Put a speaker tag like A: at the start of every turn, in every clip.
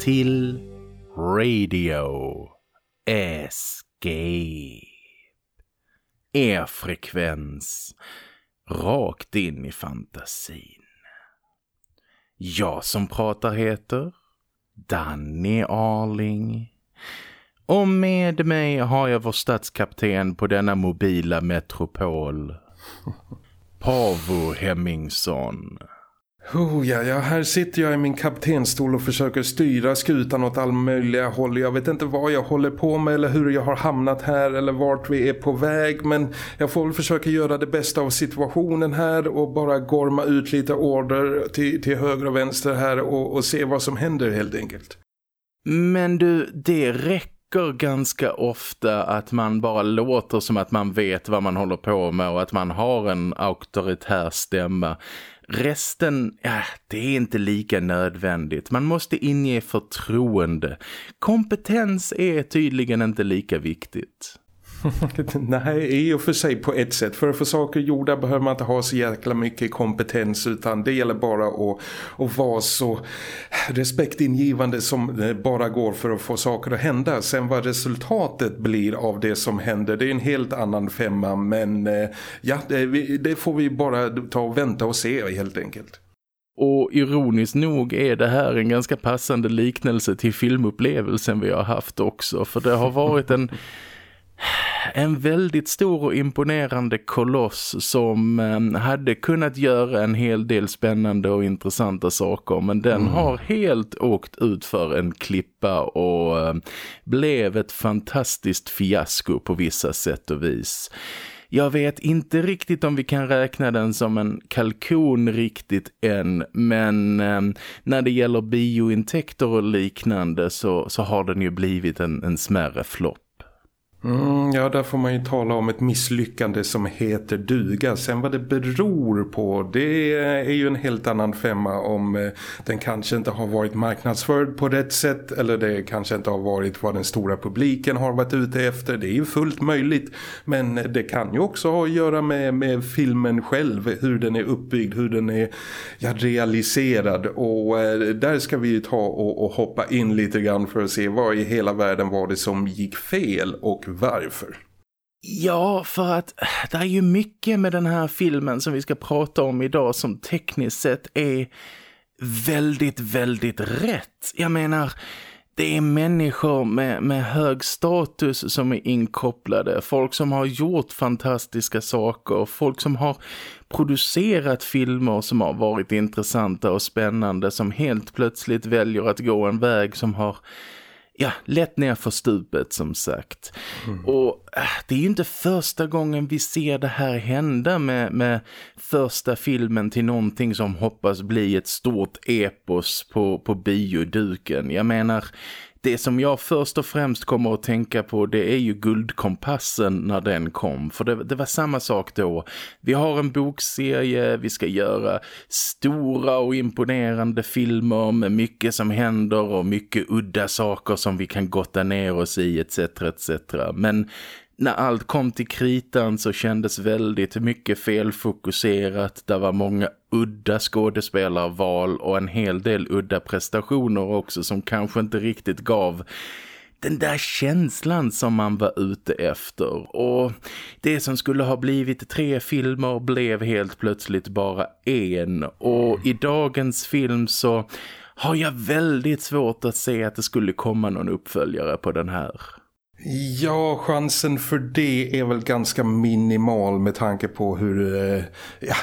A: till Radio Escape. Er frekvens rakt in i fantasin. Jag som pratar heter Danny Arling. Och med mig har jag vår stadskapten på denna mobila metropol. Pavo Hemmingsson.
B: Oh, ja, ja, här sitter jag i min kaptenstol och försöker styra skutan åt all möjliga håll. Jag vet inte vad jag håller på med eller hur jag har hamnat här eller vart vi är på väg. Men jag får väl försöka göra det bästa av situationen här och bara gorma ut lite order till, till höger och vänster här och, och se vad som händer helt enkelt.
A: Men du, det räcker ganska ofta att man bara låter som att man vet vad man håller på med och att man har en auktoritär stämma. Resten, ja, det är inte lika nödvändigt. Man måste inge förtroende. Kompetens är tydligen inte lika viktigt.
B: Nej, i och för sig på ett sätt. För att få saker gjorda behöver man inte ha så jäkla mycket kompetens utan det gäller bara att, att vara så respektingivande som bara går för att få saker att hända. Sen vad resultatet blir av det som händer, det är en helt annan femma. Men eh, ja, det, det får vi bara ta och vänta och se helt enkelt.
A: Och ironiskt nog är det här en ganska passande liknelse till filmupplevelsen vi har haft också. För det har varit en en väldigt stor och imponerande koloss som eh, hade kunnat göra en hel del spännande och intressanta saker men den mm. har helt åkt ut för en klippa och eh, blev ett fantastiskt fiasko på vissa sätt och vis. Jag vet inte riktigt om vi kan räkna den som en kalkon riktigt än men eh, när det gäller biointäkter och liknande så, så har den ju blivit en, en smärre flopp.
B: Mm, ja, där får man ju tala om ett misslyckande som heter duga. Sen vad det beror på, det är ju en helt annan femma om eh, den kanske inte har varit marknadsförd på rätt sätt eller det kanske inte har varit vad den stora publiken har varit ute efter. Det är ju fullt möjligt, men det kan ju också ha att göra med, med filmen själv, hur den är uppbyggd, hur den är ja, realiserad och eh, där ska vi ju ta och, och hoppa in lite grann för att se vad i hela världen var det som gick fel och varför?
A: Ja, för att det är ju mycket med den här filmen som vi ska prata om idag som tekniskt sett är väldigt, väldigt rätt. Jag menar, det är människor med, med hög status som är inkopplade. Folk som har gjort fantastiska saker. Folk som har producerat filmer som har varit intressanta och spännande. Som helt plötsligt väljer att gå en väg som har ja, lätt ner för stupet som sagt. Mm. Och äh, det är ju inte första gången vi ser det här hända med, med första filmen till någonting som hoppas bli ett stort epos på, på bioduken. Jag menar, det som jag först och främst kommer att tänka på det är ju guldkompassen när den kom. För det, det, var samma sak då. Vi har en bokserie, vi ska göra stora och imponerande filmer med mycket som händer och mycket udda saker som vi kan gotta ner oss i etc. etc. Men när allt kom till kritan så kändes väldigt mycket felfokuserat. Det var många udda skådespelarval och en hel del udda prestationer också som kanske inte riktigt gav den där känslan som man var ute efter. Och det som skulle ha blivit tre filmer blev helt plötsligt bara en. Och i dagens film så har jag väldigt svårt att se att det skulle komma någon uppföljare på den här.
B: Ja, chansen för det är väl ganska minimal med tanke på hur, eh,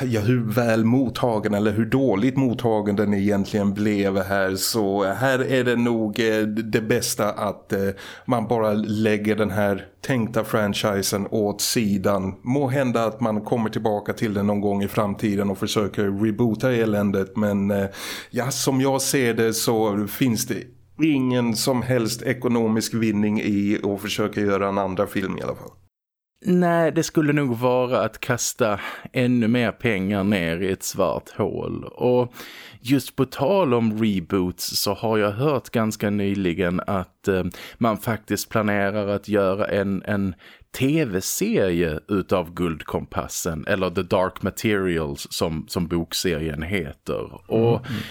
B: ja, hur väl mottagen eller hur dåligt mottagen den egentligen blev här. Så här är det nog eh, det bästa att eh, man bara lägger den här tänkta franchisen åt sidan. Må hända att man kommer tillbaka till den någon gång i framtiden och försöker reboota eländet. Men ja, som jag ser det så finns det ingen som helst ekonomisk vinning i att försöka göra en andra film i alla fall.
A: Nej, det skulle nog vara att kasta ännu mer pengar ner i ett svart hål. Och just på tal om reboots så har jag hört ganska nyligen att eh, man faktiskt planerar att göra en, en tv-serie utav Guldkompassen eller The Dark Materials som, som bokserien heter. Och mm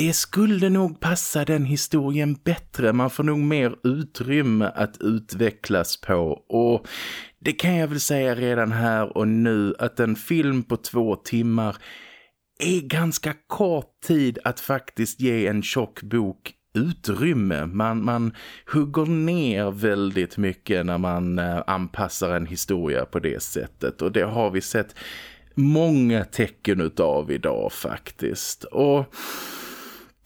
A: det skulle nog passa den historien bättre. Man får nog mer utrymme att utvecklas på och det kan jag väl säga redan här och nu att en film på två timmar är ganska kort tid att faktiskt ge en tjock bok utrymme. Man, man hugger ner väldigt mycket när man eh, anpassar en historia på det sättet. Och det har vi sett många tecken utav idag faktiskt. Och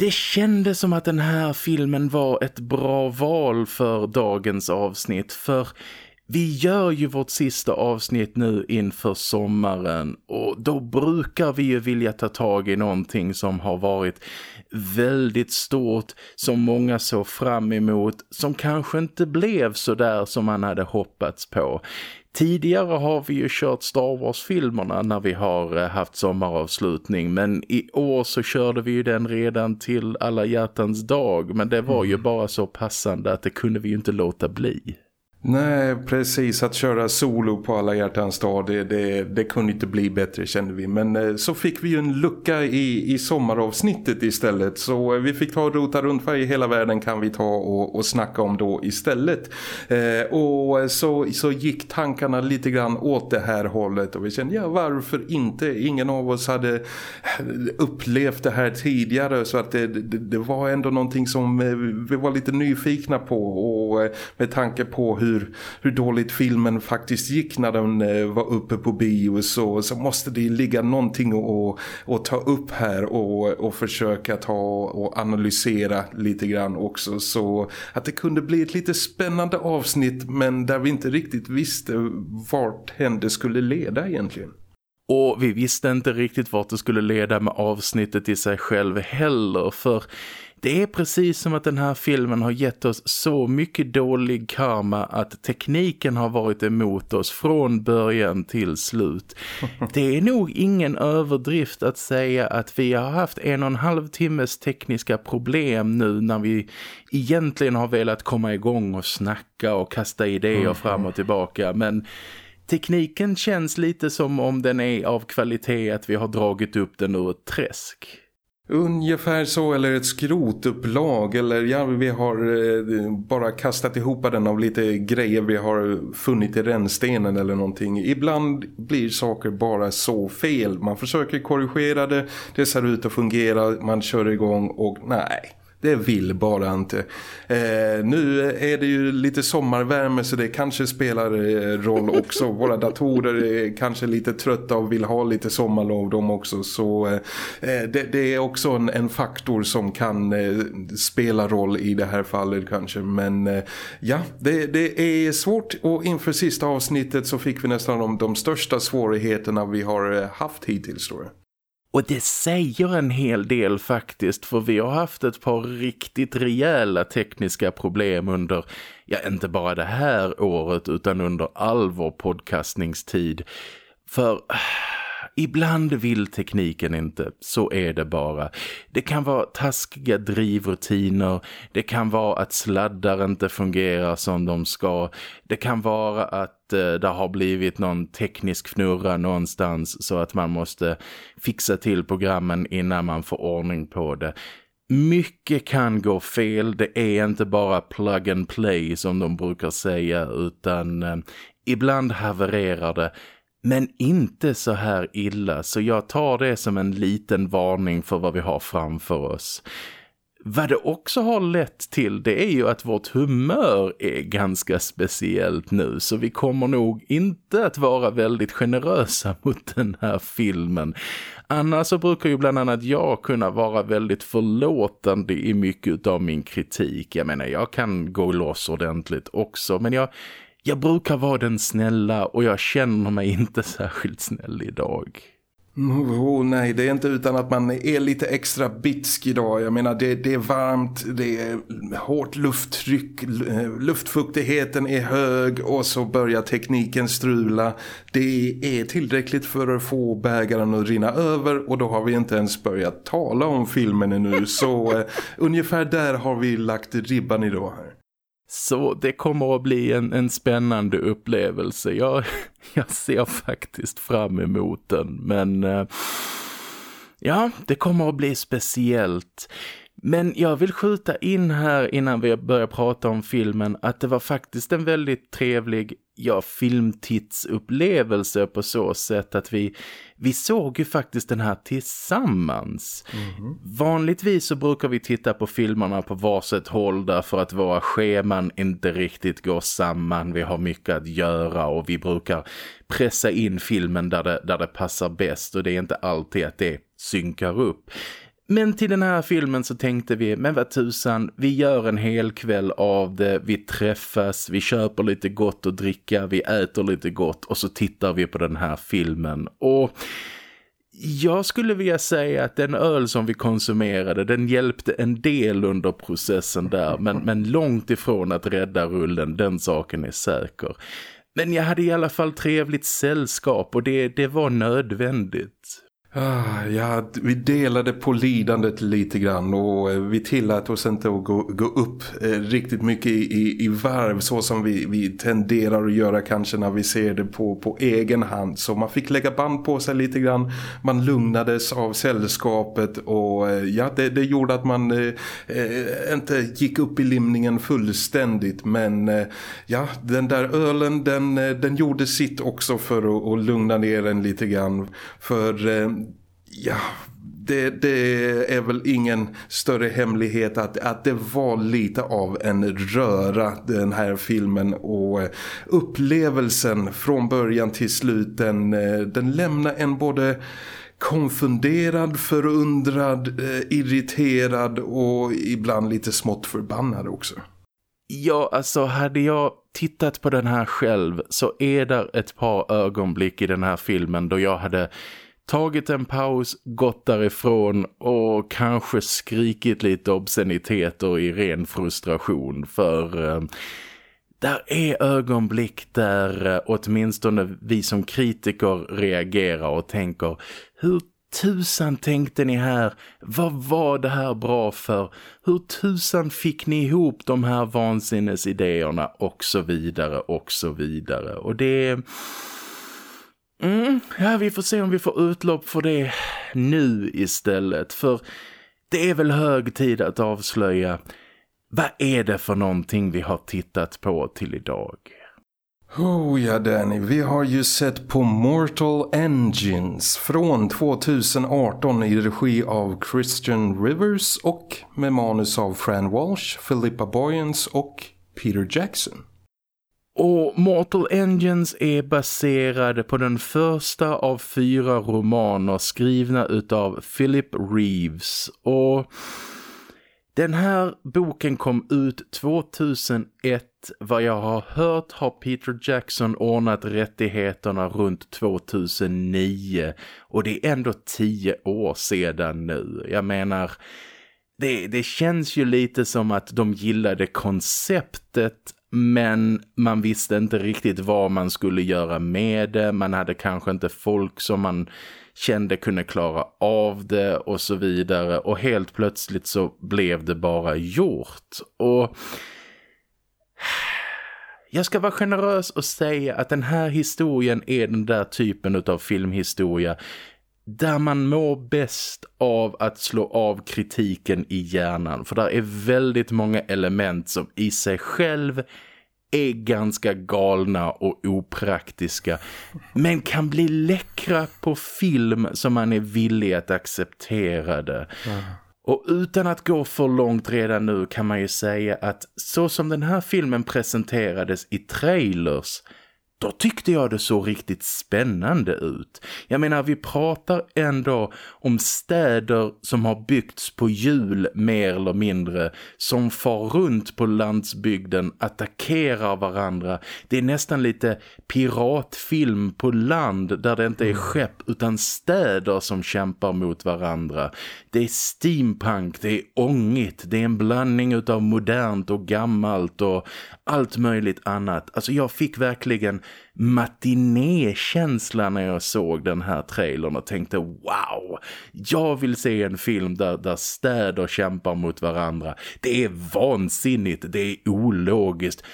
A: det kändes som att den här filmen var ett bra val för dagens avsnitt. För vi gör ju vårt sista avsnitt nu inför sommaren och då brukar vi ju vilja ta tag i någonting som har varit väldigt stort, som många såg fram emot, som kanske inte blev så där som man hade hoppats på. Tidigare har vi ju kört Star Wars-filmerna när vi har eh, haft sommaravslutning men i år så körde vi ju den redan till alla hjärtans dag men det var ju mm. bara så passande att det kunde vi ju inte låta bli.
B: Nej, precis. Att köra solo på alla hjärtans dag, det, det, det, kunde inte bli bättre kände vi. Men eh, så fick vi ju en lucka i, i sommaravsnittet istället. Så eh, vi fick ta och rota runt vad i hela världen kan vi ta och, och snacka om då istället. Eh, och så, så gick tankarna lite grann åt det här hållet. Och vi kände, ja varför inte? Ingen av oss hade eh, upplevt det här tidigare. Så att det, det, det var ändå någonting som vi var lite nyfikna på. Och med tanke på hur hur, hur dåligt filmen faktiskt gick när den eh, var uppe på bio så, så måste det ligga någonting att, att ta upp här och, och försöka ta och analysera lite grann också så att det kunde bli ett lite spännande avsnitt men där vi inte riktigt visste vart hände skulle leda egentligen.
A: Och vi visste inte riktigt vart det skulle leda med avsnittet i sig själv heller för det är precis som att den här filmen har gett oss så mycket dålig karma att tekniken har varit emot oss från början till slut. Det är nog ingen överdrift att säga att vi har haft en och en halv timmes tekniska problem nu när vi egentligen har velat komma igång och snacka och kasta idéer mm. fram och tillbaka. Men tekniken känns lite som om den är av kvalitet att vi har dragit upp den ur ett träsk.
B: Ungefär så, eller ett skrotupplag eller ja, vi har eh, bara kastat ihop den av lite grejer vi har funnit i rännstenen eller någonting. Ibland blir saker bara så fel. Man försöker korrigera det, det ser ut att fungera, man kör igång och nej det vill bara inte. Eh, nu är det ju lite sommarvärme så det kanske spelar eh, roll också. Våra datorer är kanske lite trötta och vill ha lite sommarlov de också. Så eh, eh, det, det, är också en, en, faktor som kan eh, spela roll i det här fallet kanske. Men eh, ja, det, det, är svårt och inför sista avsnittet så fick vi nästan de, de största svårigheterna vi har eh, haft hittills tror jag.
A: Och det säger en hel del faktiskt för vi har haft ett par riktigt rejäla tekniska problem under, ja inte bara det här året utan under all vår podcastningstid. För Ibland vill tekniken inte, så är det bara. Det kan vara taskiga drivrutiner, det kan vara att sladdar inte fungerar som de ska, det kan vara att eh, det har blivit någon teknisk fnurra någonstans så att man måste fixa till programmen innan man får ordning på det. Mycket kan gå fel, det är inte bara plug and play som de brukar säga utan eh, ibland havererar det men inte så här illa så jag tar det som en liten varning för vad vi har framför oss. Vad det också har lett till det är ju att vårt humör är ganska speciellt nu så vi kommer nog inte att vara väldigt generösa mot den här filmen. Annars så brukar ju bland annat jag kunna vara väldigt förlåtande i mycket av min kritik. Jag menar jag kan gå loss ordentligt också men jag, jag brukar vara den snälla och jag känner mig inte särskilt snäll idag.
B: Oh, nej, det är inte utan att man är lite extra bitsk idag. Jag menar, det, det, är varmt, det är hårt lufttryck, eh, luftfuktigheten är hög och så börjar tekniken strula. Det är tillräckligt för att få bägaren att rinna över och då har vi inte ens börjat tala om filmen ännu. Så eh, ungefär där har vi lagt ribban idag här.
A: Så det kommer att bli en, en spännande upplevelse. Jag, jag ser faktiskt fram emot den. Men eh, ja, det kommer att bli speciellt. Men jag vill skjuta in här innan vi börjar prata om filmen att det var faktiskt en väldigt trevlig ja, filmtitsupplevelse på så sätt att vi, vi såg ju faktiskt den här tillsammans. Mm. Vanligtvis så brukar vi titta på filmerna på varsitt håll därför att våra scheman inte riktigt går samman. Vi har mycket att göra och vi brukar pressa in filmen där det, där det passar bäst och det är inte alltid att det synkar upp. Men till den här filmen så tänkte vi, men vad tusan, vi gör en hel kväll av det, vi träffas, vi köper lite gott att dricka, vi äter lite gott och så tittar vi på den här filmen. Och jag skulle vilja säga att den öl som vi konsumerade, den hjälpte en del under processen där, men, men långt ifrån att rädda rullen, den saken är säker. Men jag hade i alla fall trevligt sällskap och det, det var nödvändigt.
B: Ah, ja, vi delade på lidandet lite grann och eh, vi tillät oss inte att gå, gå upp eh, riktigt mycket i, i varv så som vi, vi tenderar att göra kanske när vi ser det på, på egen hand. Så man fick lägga band på sig lite grann, man lugnades av sällskapet och eh, ja, det, det gjorde att man eh, inte gick upp i limningen fullständigt. Men eh, ja, den där ölen den, den gjorde sitt också för att, att lugna ner en lite grann. För ja, det, det, är väl ingen större hemlighet att, att det var lite av en röra den här filmen och eh, upplevelsen från början till slut den, eh, den lämnar en både konfunderad, förundrad, eh, irriterad och ibland lite smått förbannad också.
A: Ja, alltså hade jag tittat på den här själv så är där ett par ögonblick i den här filmen då jag hade tagit en paus, gått därifrån och kanske skrikit lite obsceniteter i ren frustration för eh, där är ögonblick där eh, åtminstone vi som kritiker reagerar och tänker hur tusan tänkte ni här? Vad var det här bra för? Hur tusan fick ni ihop de här vansinnesidéerna och så vidare och så vidare och det Mm, ja, vi får se om vi får utlopp för det nu istället. För det är väl hög tid att avslöja vad är det för någonting vi har tittat på till idag?
B: Oh ja Danny, vi har ju sett på Mortal Engines från 2018 i regi av Christian Rivers och med manus av Fran Walsh, Philippa Boyens och Peter Jackson.
A: Och Mortal Engines är baserade på den första av fyra romaner skrivna utav Philip Reeves. Och den här boken kom ut 2001. Vad jag har hört har Peter Jackson ordnat rättigheterna runt 2009. Och det är ändå tio år sedan nu. Jag menar... Det, det känns ju lite som att de gillade konceptet men man visste inte riktigt vad man skulle göra med det. Man hade kanske inte folk som man kände kunde klara av det och så vidare. Och helt plötsligt så blev det bara gjort. Och jag ska vara generös och säga att den här historien är den där typen av filmhistoria där man mår bäst av att slå av kritiken i hjärnan. För där är väldigt många element som i sig själv är ganska galna och opraktiska. Men kan bli läckra på film som man är villig att acceptera det. Mm. Och utan att gå för långt redan nu kan man ju säga att så som den här filmen presenterades i trailers då tyckte jag det såg riktigt spännande ut. Jag menar, vi pratar ändå om städer som har byggts på hjul mer eller mindre, som far runt på landsbygden, attackerar varandra. Det är nästan lite piratfilm på land där det inte är mm. skepp utan städer som kämpar mot varandra. Det är steampunk, det är ångigt, det är en blandning av modernt och gammalt och allt möjligt annat. Alltså jag fick verkligen matinékänsla när jag såg den här trailern och tänkte wow, jag vill se en film där, där städer kämpar mot varandra. Det är vansinnigt, det är ologiskt.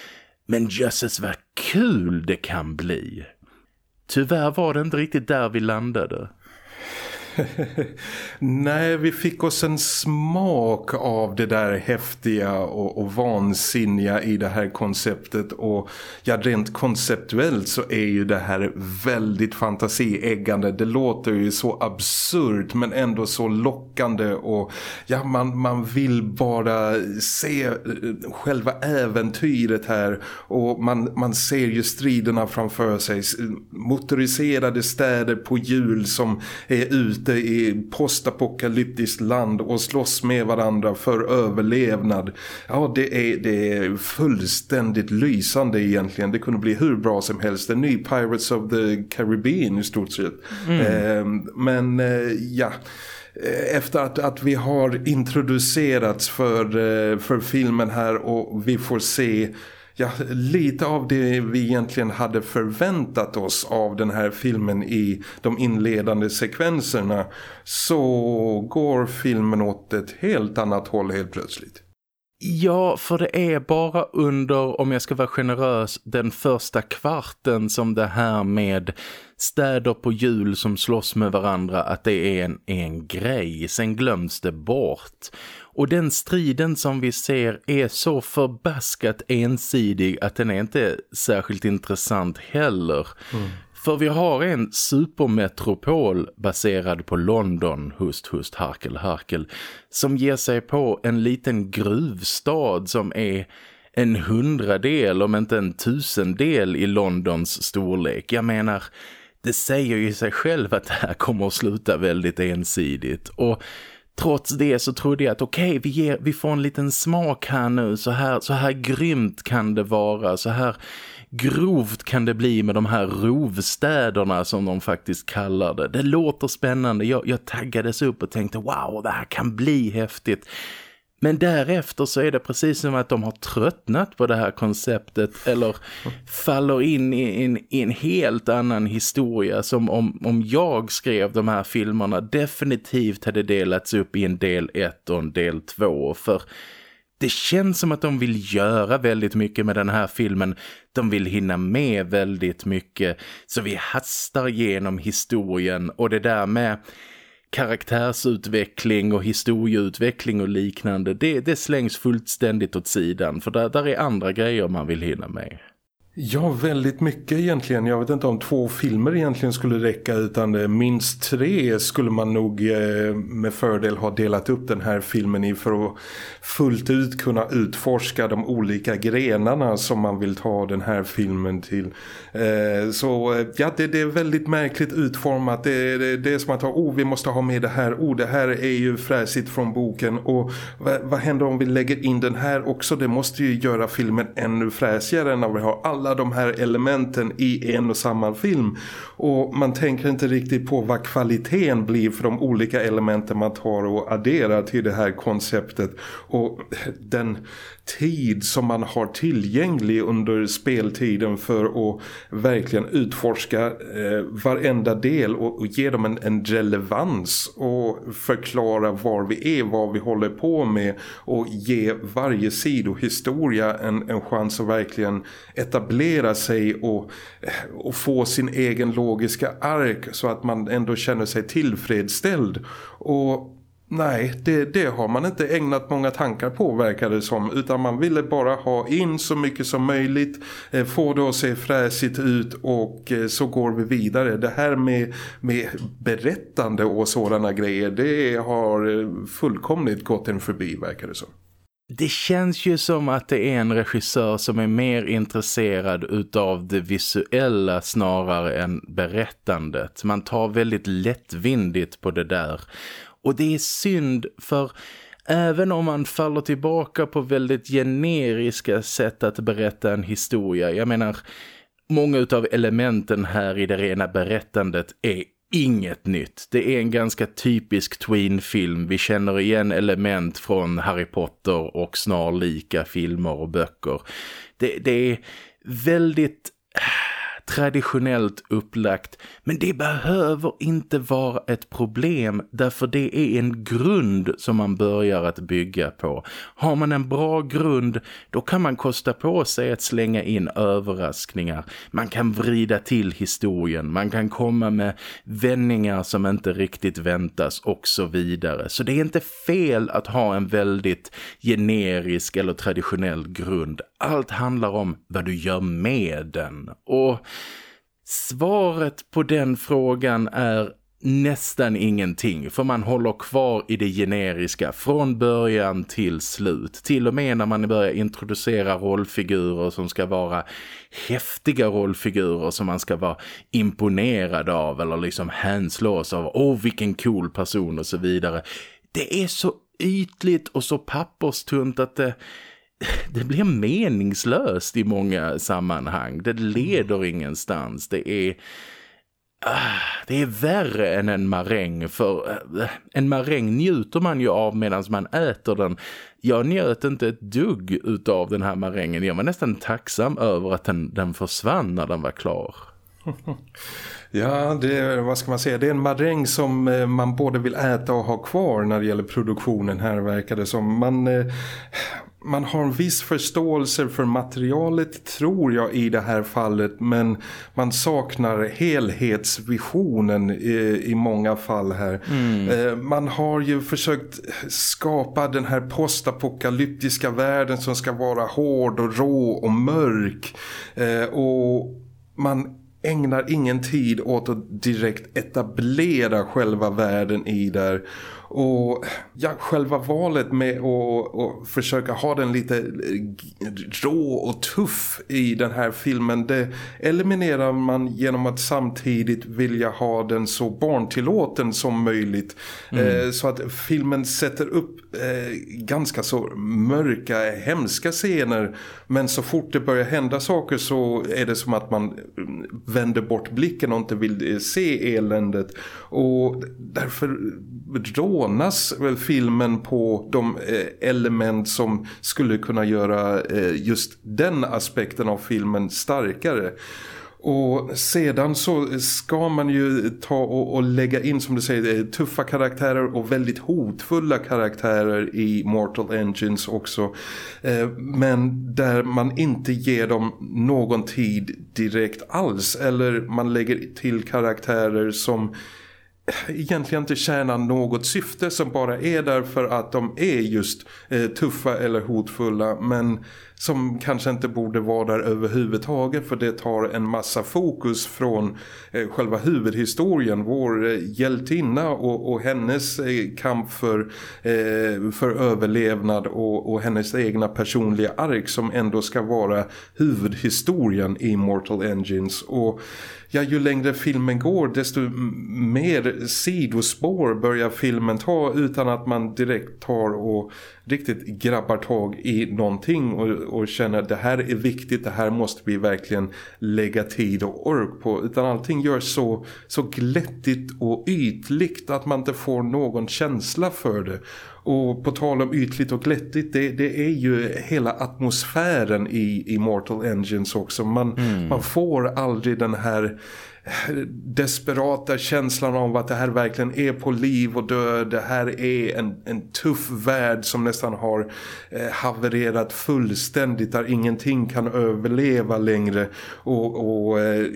A: Men jösses vad kul det kan bli. Tyvärr var det inte riktigt där vi landade.
B: Nej, vi fick oss en smak av det där häftiga och, och vansinniga i det här konceptet och ja, rent konceptuellt så är ju det här väldigt fantasieggande. Det låter ju så absurt men ändå så lockande och ja, man, man vill bara se eh, själva äventyret här och man, man ser ju striderna framför sig. Motoriserade städer på hjul som är ute ute i postapokalyptiskt land och slåss med varandra för överlevnad. Ja, det är, det är fullständigt lysande egentligen. Det kunde bli hur bra som helst. En ny Pirates of the Caribbean i stort sett. Mm. Eh, men eh, ja efter att, att vi har introducerats för, eh, för filmen här och vi får se ja, lite av det vi egentligen hade förväntat oss av den här filmen i de inledande sekvenserna så går filmen åt ett helt annat håll helt plötsligt.
A: Ja, för det är bara under, om jag ska vara generös, den första kvarten som det här med städer på hjul som slåss med varandra, att det är en, en grej. Sen glöms det bort. Och den striden som vi ser är så förbaskat ensidig att den är inte särskilt intressant heller. Mm. För vi har en supermetropol baserad på London, hust, hust, harkel, harkel, som ger sig på en liten gruvstad som är en hundradel om inte en tusendel i Londons storlek. Jag menar, det säger ju sig själv att det här kommer att sluta väldigt ensidigt. Och trots det så trodde jag att okej, okay, vi, vi får en liten smak här nu. Så här, så här grymt kan det vara. Så här grovt kan det bli med de här rovstäderna som de faktiskt kallar det. Det låter spännande. Jag, jag taggades upp och tänkte wow, det här kan bli häftigt. Men därefter så är det precis som att de har tröttnat på det här konceptet eller faller in i en, i en helt annan historia som om, om jag skrev de här filmerna definitivt hade delats upp i en del 1 och en del 2 för det känns som att de vill göra väldigt mycket med den här filmen. De vill hinna med väldigt mycket så vi hastar genom historien och det där med karaktärsutveckling och historieutveckling och liknande, det, det slängs fullständigt åt sidan för där, där är andra grejer man vill hinna med.
B: Ja, väldigt mycket egentligen. Jag vet inte om två filmer egentligen skulle räcka utan eh, minst tre skulle man nog eh, med fördel ha delat upp den här filmen i för att fullt ut kunna utforska de olika grenarna som man vill ta den här filmen till. Eh, så ja, det, det, är väldigt märkligt utformat. Det, det, det är som att oh, vi måste ha med det här. Oh, det här är ju fräsigt från boken. Och vad, vad händer om vi lägger in den här också? Det måste ju göra filmen ännu fräsigare när vi har alla de här elementen i en och samma film. Och man tänker inte riktigt på vad kvaliteten blir för de olika elementen man tar och adderar till det här konceptet. Och den tid som man har tillgänglig under speltiden för att verkligen utforska eh, varenda del och, och ge dem en, en, relevans och förklara var vi är, vad vi håller på med och ge varje sidohistoria en, en chans att verkligen etablera sig och, eh, och få sin egen logiska ark så att man ändå känner sig tillfredsställd. Och Nej, det, det, har man inte ägnat många tankar på verkar det som. Utan man ville bara ha in så mycket som möjligt. Eh, få det att se fräsigt ut och eh, så går vi vidare. Det här med, med berättande och sådana grejer. Det har eh, fullkomligt gått en förbi verkar det som.
A: Det känns ju som att det är en regissör som är mer intresserad utav det visuella snarare än berättandet. Man tar väldigt lättvindigt på det där. Och det är synd för även om man faller tillbaka på väldigt generiska sätt att berätta en historia. Jag menar, många utav elementen här i det rena berättandet är inget nytt. Det är en ganska typisk Tween-film. Vi känner igen element från Harry Potter och snarlika filmer och böcker. Det, det är väldigt traditionellt upplagt. Men det behöver inte vara ett problem därför det är en grund som man börjar att bygga på. Har man en bra grund då kan man kosta på sig att slänga in överraskningar. Man kan vrida till historien, man kan komma med vändningar som inte riktigt väntas och så vidare. Så det är inte fel att ha en väldigt generisk eller traditionell grund. Allt handlar om vad du gör med den. Och svaret på den frågan är nästan ingenting för man håller kvar i det generiska från början till slut. Till och med när man börjar introducera rollfigurer som ska vara häftiga rollfigurer som man ska vara imponerad av eller liksom hänslås av. Åh vilken cool person och så vidare. Det är så ytligt och så papperstunt att det det blir meningslöst i många sammanhang. Det leder ingenstans. Det är ah, det är värre än en maräng för äh, en maräng njuter man ju av medan man äter den. Jag njöt inte ett dugg utav den här marängen. Jag var nästan tacksam över att den, den försvann när den var klar.
B: Ja, det, vad ska man säga? Det är en maräng som eh, man både vill äta och ha kvar när det gäller produktionen här verkar det som. Man, eh, man har en viss förståelse för materialet tror jag i det här fallet men man saknar helhetsvisionen i, i många fall här. Mm. Eh, man har ju försökt skapa den här postapokalyptiska världen som ska vara hård och rå och mörk eh, och man ägnar ingen tid åt att direkt etablera själva världen i där och ja, själva valet med att försöka ha den lite eh, rå och tuff i den här filmen det eliminerar man genom att samtidigt vilja ha den så barntillåten som möjligt. Mm. Eh, så att filmen sätter upp eh, ganska så mörka, hemska scener men så fort det börjar hända saker så är det som att man mm, vänder bort blicken och inte vill eh, se eländet. Och därför rånas filmen på de eh, element som skulle kunna göra eh, just den aspekten av filmen starkare. Och sedan så ska man ju ta och, och, lägga in som du säger eh, tuffa karaktärer och väldigt hotfulla karaktärer i Mortal Engines också. men där man inte ger dem någon tid direkt alls eller man lägger till karaktärer som egentligen inte tjänar något syfte som bara är där för att de är just eh, tuffa eller hotfulla men som kanske inte borde vara där överhuvudtaget för det tar en massa fokus från eh, själva huvudhistorien, vår eh, hjältinna och, och hennes eh, kamp för, eh, för överlevnad och, och, hennes egna personliga ark som ändå ska vara huvudhistorien i Mortal Engines. Och ja, ju längre filmen går desto mer sidospår börjar filmen ta utan att man direkt tar och riktigt grabbar tag i någonting och, och känner att det här är viktigt, det här måste vi verkligen lägga tid och ork på. Utan allting görs så, så glättigt och ytligt att man inte får någon känsla för det. Och på tal om ytligt och glättigt, det, det är ju hela atmosfären i, i Mortal Engines också. Man, mm. man får aldrig den här desperata känslan av att det här verkligen är på liv och död. Det här är en, en tuff värld som nästan har eh, havererat fullständigt där ingenting kan överleva längre och, och eh,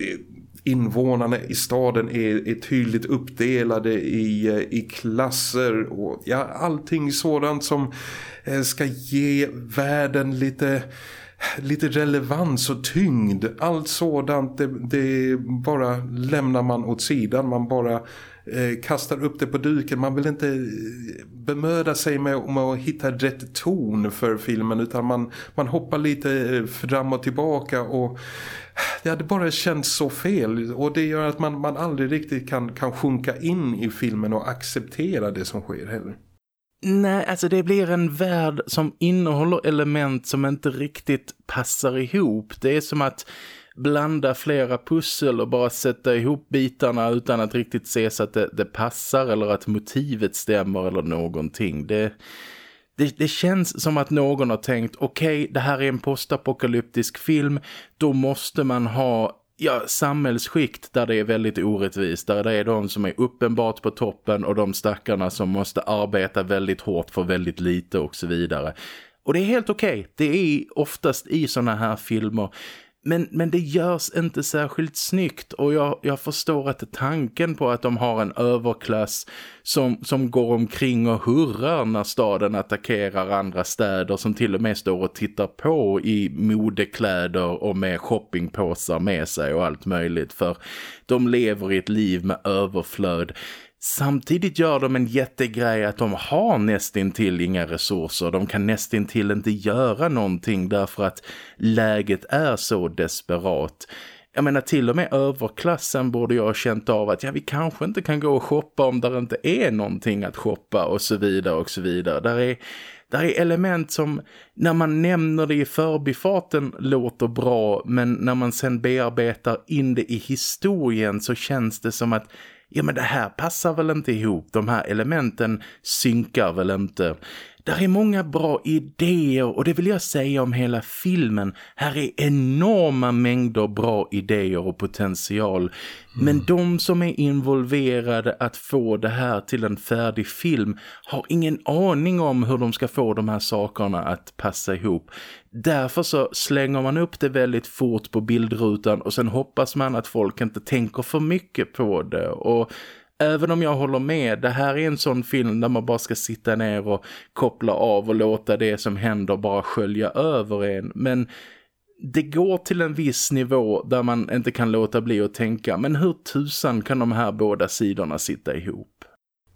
B: invånarna i staden är, är tydligt uppdelade i, eh, i klasser och ja, allting sådant som eh, ska ge världen lite lite relevans och tyngd. Allt sådant, det, det bara lämnar man åt sidan. Man bara eh, kastar upp det på duken. Man vill inte eh, bemöda sig med, med att hitta rätt ton för filmen utan man, man hoppar lite eh, fram och tillbaka och det det bara känns så fel och det gör att man, man aldrig riktigt kan, kan sjunka in i filmen och acceptera det som sker heller.
A: Nej, alltså det blir en värld som innehåller element som inte riktigt passar ihop. Det är som att blanda flera pussel och bara sätta ihop bitarna utan att riktigt se så att det, det passar eller att motivet stämmer eller någonting. Det, det, det känns som att någon har tänkt okej, okay, det här är en postapokalyptisk film. Då måste man ha ja, samhällsskikt där det är väldigt orättvist. Där det är de som är uppenbart på toppen och de stackarna som måste arbeta väldigt hårt för väldigt lite och så vidare. Och det är helt okej. Okay. Det är oftast i såna här filmer men, men det görs inte särskilt snyggt och jag, jag förstår att tanken på att de har en överklass som, som går omkring och hurrar när staden attackerar andra städer som till och med står och tittar på i modekläder och med shoppingpåsar med sig och allt möjligt. För de lever i ett liv med överflöd. Samtidigt gör de en jättegrej att de har nästintill inga resurser. De kan nästintill inte göra någonting därför att läget är så desperat. Jag menar till och med överklassen borde jag ha känt av att ja, vi kanske inte kan gå och shoppa om där inte är någonting att shoppa och så vidare och så vidare. Där är, där är element som när man nämner det i förbifarten låter bra men när man sen bearbetar in det i historien så känns det som att ja men det här passar väl inte ihop, de här elementen synkar väl inte. Där är många bra idéer och det vill jag säga om hela filmen. Här är enorma mängder bra idéer och potential. Mm. Men de som är involverade att få det här till en färdig film har ingen aning om hur de ska få de här sakerna att passa ihop. Därför så slänger man upp det väldigt fort på bildrutan och sen hoppas man att folk inte tänker för mycket på det. Och Även om jag håller med, det här är en sån film där man bara ska sitta ner och koppla av och låta det som händer bara skölja över en. Men det går till en viss nivå där man inte kan låta bli att tänka, men hur tusan kan de här båda sidorna sitta ihop?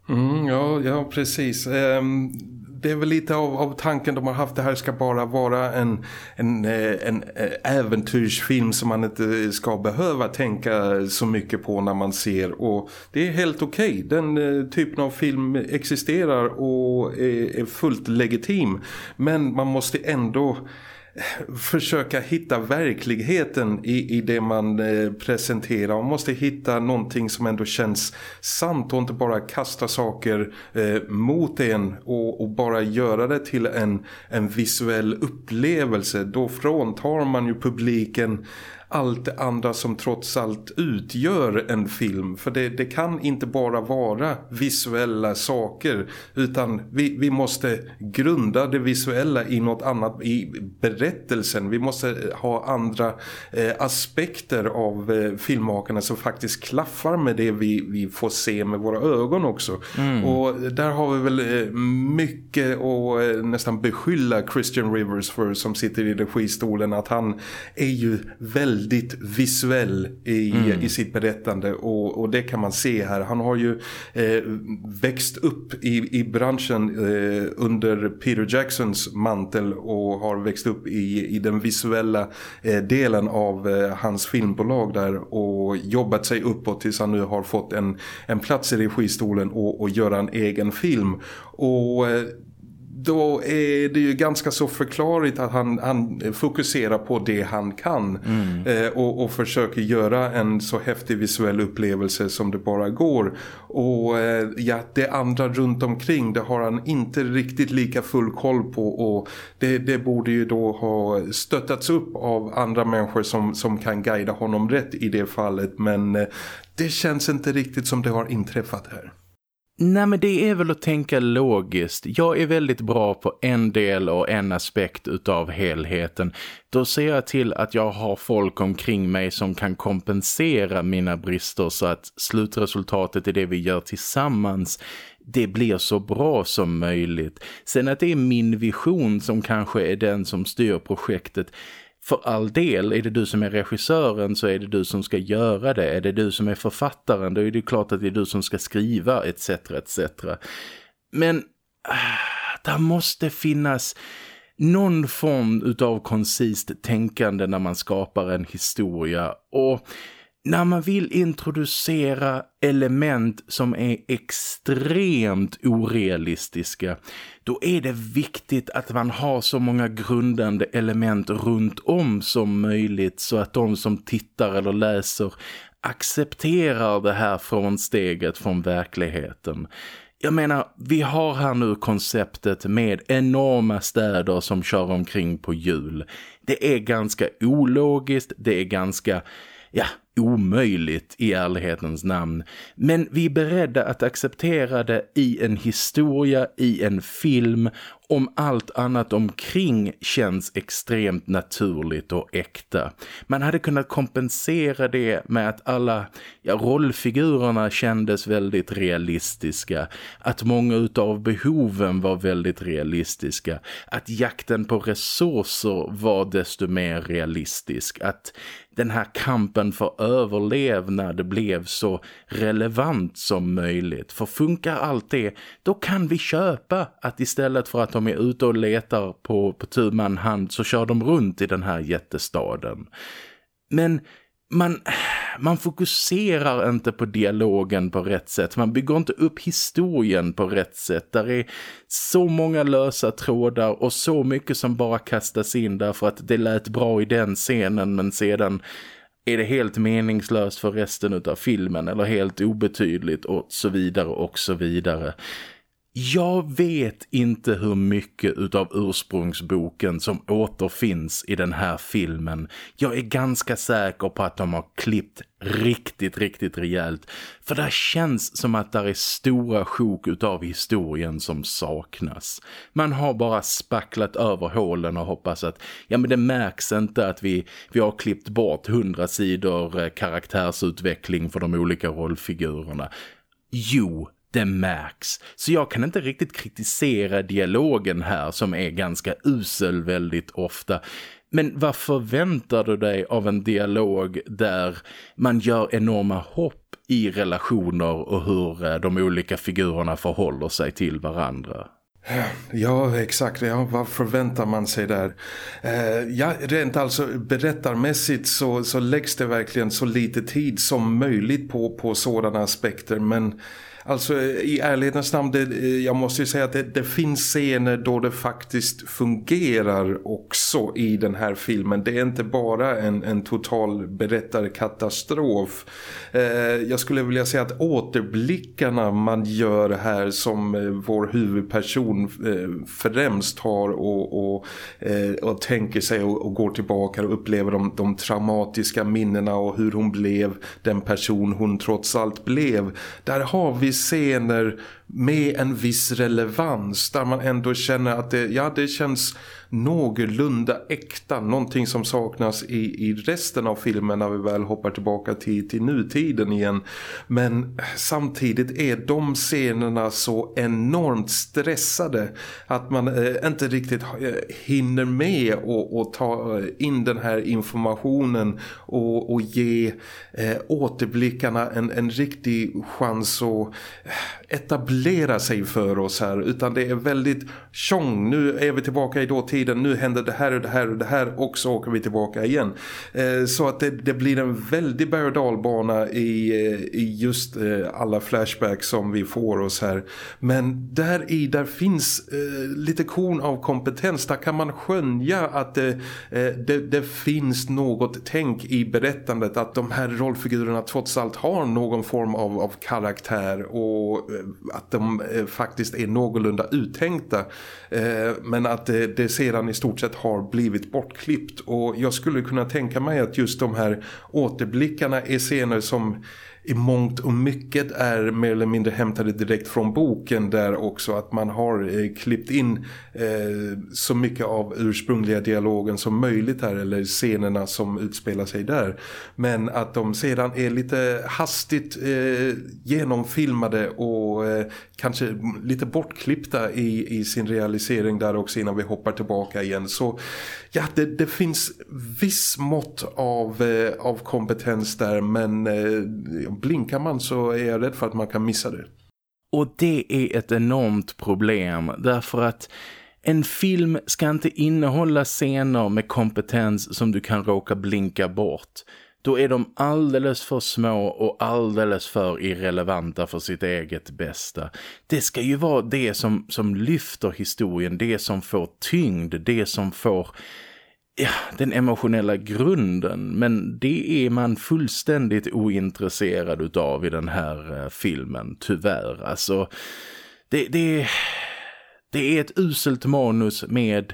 B: Mm, ja, ja, precis. Ehm, det är väl lite av, av tanken de har haft. Det här ska bara vara en, en, eh, en eh, äventyrsfilm som man inte ska behöva tänka så mycket på när man ser. Och det är helt okej. Okay. Den eh, typen av film existerar och är, är fullt legitim. Men man måste ändå försöka hitta verkligheten i, i det man eh, presenterar. Man måste hitta någonting som ändå känns sant och inte bara kasta saker eh, mot en och, och, bara göra det till en, en visuell upplevelse. Då fråntar man ju publiken allt det andra som trots allt utgör en film. För det, det kan inte bara vara visuella saker utan vi, vi måste grunda det visuella i något annat i berättelsen. Vi måste ha andra eh, aspekter av eh, filmmakarna som faktiskt klaffar med det vi, vi får se med våra ögon också. Mm. Och där har vi väl eh, mycket att eh, nästan beskylla Christian Rivers för som sitter i registolen att han är ju väldigt väldigt visuell i, mm. i sitt berättande och, och, det kan man se här. Han har ju eh, växt upp i, i branschen eh, under Peter Jacksons mantel och har växt upp i, i den visuella eh, delen av eh, hans filmbolag där och jobbat sig uppåt tills han nu har fått en, en plats i registolen och, och göra en egen film. Och eh, då är det ju ganska så förklarligt att han, han fokuserar på det han kan mm. eh, och, och, försöker göra en så häftig visuell upplevelse som det bara går. Och eh, ja, det andra runt omkring det har han inte riktigt lika full koll på och det, det borde ju då ha stöttats upp av andra människor som, som kan guida honom rätt i det fallet men eh, det känns inte riktigt som det har inträffat här.
A: Nej men det är väl att tänka logiskt. Jag är väldigt bra på en del och en aspekt utav helheten. Då ser jag till att jag har folk omkring mig som kan kompensera mina brister så att slutresultatet i det vi gör tillsammans det blir så bra som möjligt. Sen att det är min vision som kanske är den som styr projektet för all del, är det du som är regissören så är det du som ska göra det. Är det du som är författaren då är det klart att det är du som ska skriva etc. etc. Men äh, där måste finnas någon form utav koncist tänkande när man skapar en historia och när man vill introducera element som är extremt orealistiska då är det viktigt att man har så många grundande element runt om som möjligt så att de som tittar eller läser accepterar det här från steget från verkligheten. Jag menar, vi har här nu konceptet med enorma städer som kör omkring på hjul. Det är ganska ologiskt, det är ganska ja, omöjligt i ärlighetens namn. Men vi är beredda att acceptera det i en historia, i en film, om allt annat omkring känns extremt naturligt och äkta. Man hade kunnat kompensera det med att alla ja, rollfigurerna kändes väldigt realistiska. Att många av behoven var väldigt realistiska. Att jakten på resurser var desto mer realistisk. Att den här kampen för överlevnad blev så relevant som möjligt. För funkar allt det, då kan vi köpa att istället för att de är ute och letar på, på tu man hand så kör de runt i den här jättestaden. Men man, man fokuserar inte på dialogen på rätt sätt. Man bygger inte upp historien på rätt sätt. Där är så många lösa trådar och så mycket som bara kastas in därför att det lät bra i den scenen men sedan är det helt meningslöst för resten av filmen eller helt obetydligt och så vidare och så vidare. Jag vet inte hur mycket utav ursprungsboken som återfinns i den här filmen. Jag är ganska säker på att de har klippt riktigt, riktigt rejält. För det känns som att det är stora sjok utav historien som saknas. Man har bara spacklat över hålen och hoppas att ja men det märks inte att vi, vi har klippt bort hundra sidor eh, karaktärsutveckling för de olika rollfigurerna. Jo, det märks. Så jag kan inte riktigt kritisera dialogen här som är ganska usel väldigt ofta. Men vad förväntar du dig av en dialog där man gör enorma hopp i relationer och hur eh, de olika figurerna förhåller sig till varandra?
B: Ja, exakt. Ja, vad förväntar man sig där? Eh, ja, rent alltså berättarmässigt så, så läggs det verkligen så lite tid som möjligt på, på sådana aspekter. Men Alltså i ärlighetens namn, det, eh, jag måste ju säga att det, det, finns scener då det faktiskt fungerar också i den här filmen. Det är inte bara en, en total berättarkatastrof. Eh, jag skulle vilja säga att återblickarna man gör här som eh, vår huvudperson eh, främst har och, och, eh, och tänker sig och, och, går tillbaka och upplever de, de traumatiska minnena och hur hon blev den person hon trots allt blev. Där har vi scener med en viss relevans där man ändå känner att det, ja, det känns någorlunda äkta. Någonting som saknas i, i resten av filmen när vi väl hoppar tillbaka till, till nutiden igen. Men samtidigt är de scenerna så enormt stressade att man eh, inte riktigt eh, hinner med att ta in den här informationen och, och ge eh, återblickarna en, en riktig chans att eh, etablera etablera sig för oss här. Utan det är väldigt tjong. Nu är vi tillbaka i dåtiden nu händer det här och det här och det här och så åker vi tillbaka igen. Eh, så att det, det, blir en väldig berg- och dalbana i, eh, i just eh, alla flashbacks som vi får oss här. Men där i, där finns eh, lite korn av kompetens. Där kan man skönja att det, eh, det, det, finns något tänk i berättandet. Att de här rollfigurerna trots allt har någon form av, av karaktär och eh, att att de eh, faktiskt är någorlunda uttänkta. Eh, men att det, sedan i stort sett har blivit bortklippt och jag skulle kunna tänka mig att just de här återblickarna är scener som i mångt och mycket är mer eller mindre hämtade direkt från boken där också att man har eh, klippt in eh, så mycket av ursprungliga dialogen som möjligt här eller scenerna som utspelar sig där. Men att de sedan är lite hastigt eh, genomfilmade och eh, kanske lite bortklippta i, i sin realisering där också innan vi hoppar tillbaka igen. Så ja, det, det finns viss mått av, eh, av kompetens där men eh, blinkar man så är jag rädd för att man kan missa det.
A: Och det är ett enormt problem därför att en film ska inte innehålla scener med kompetens som du kan råka blinka bort. Då är de alldeles för små och alldeles för irrelevanta för sitt eget bästa. Det ska ju vara det som, som lyfter historien, det som får tyngd, det som får ja, den emotionella grunden. Men det är man fullständigt ointresserad utav i den här eh, filmen, tyvärr. Alltså, det, det, det är ett uselt manus med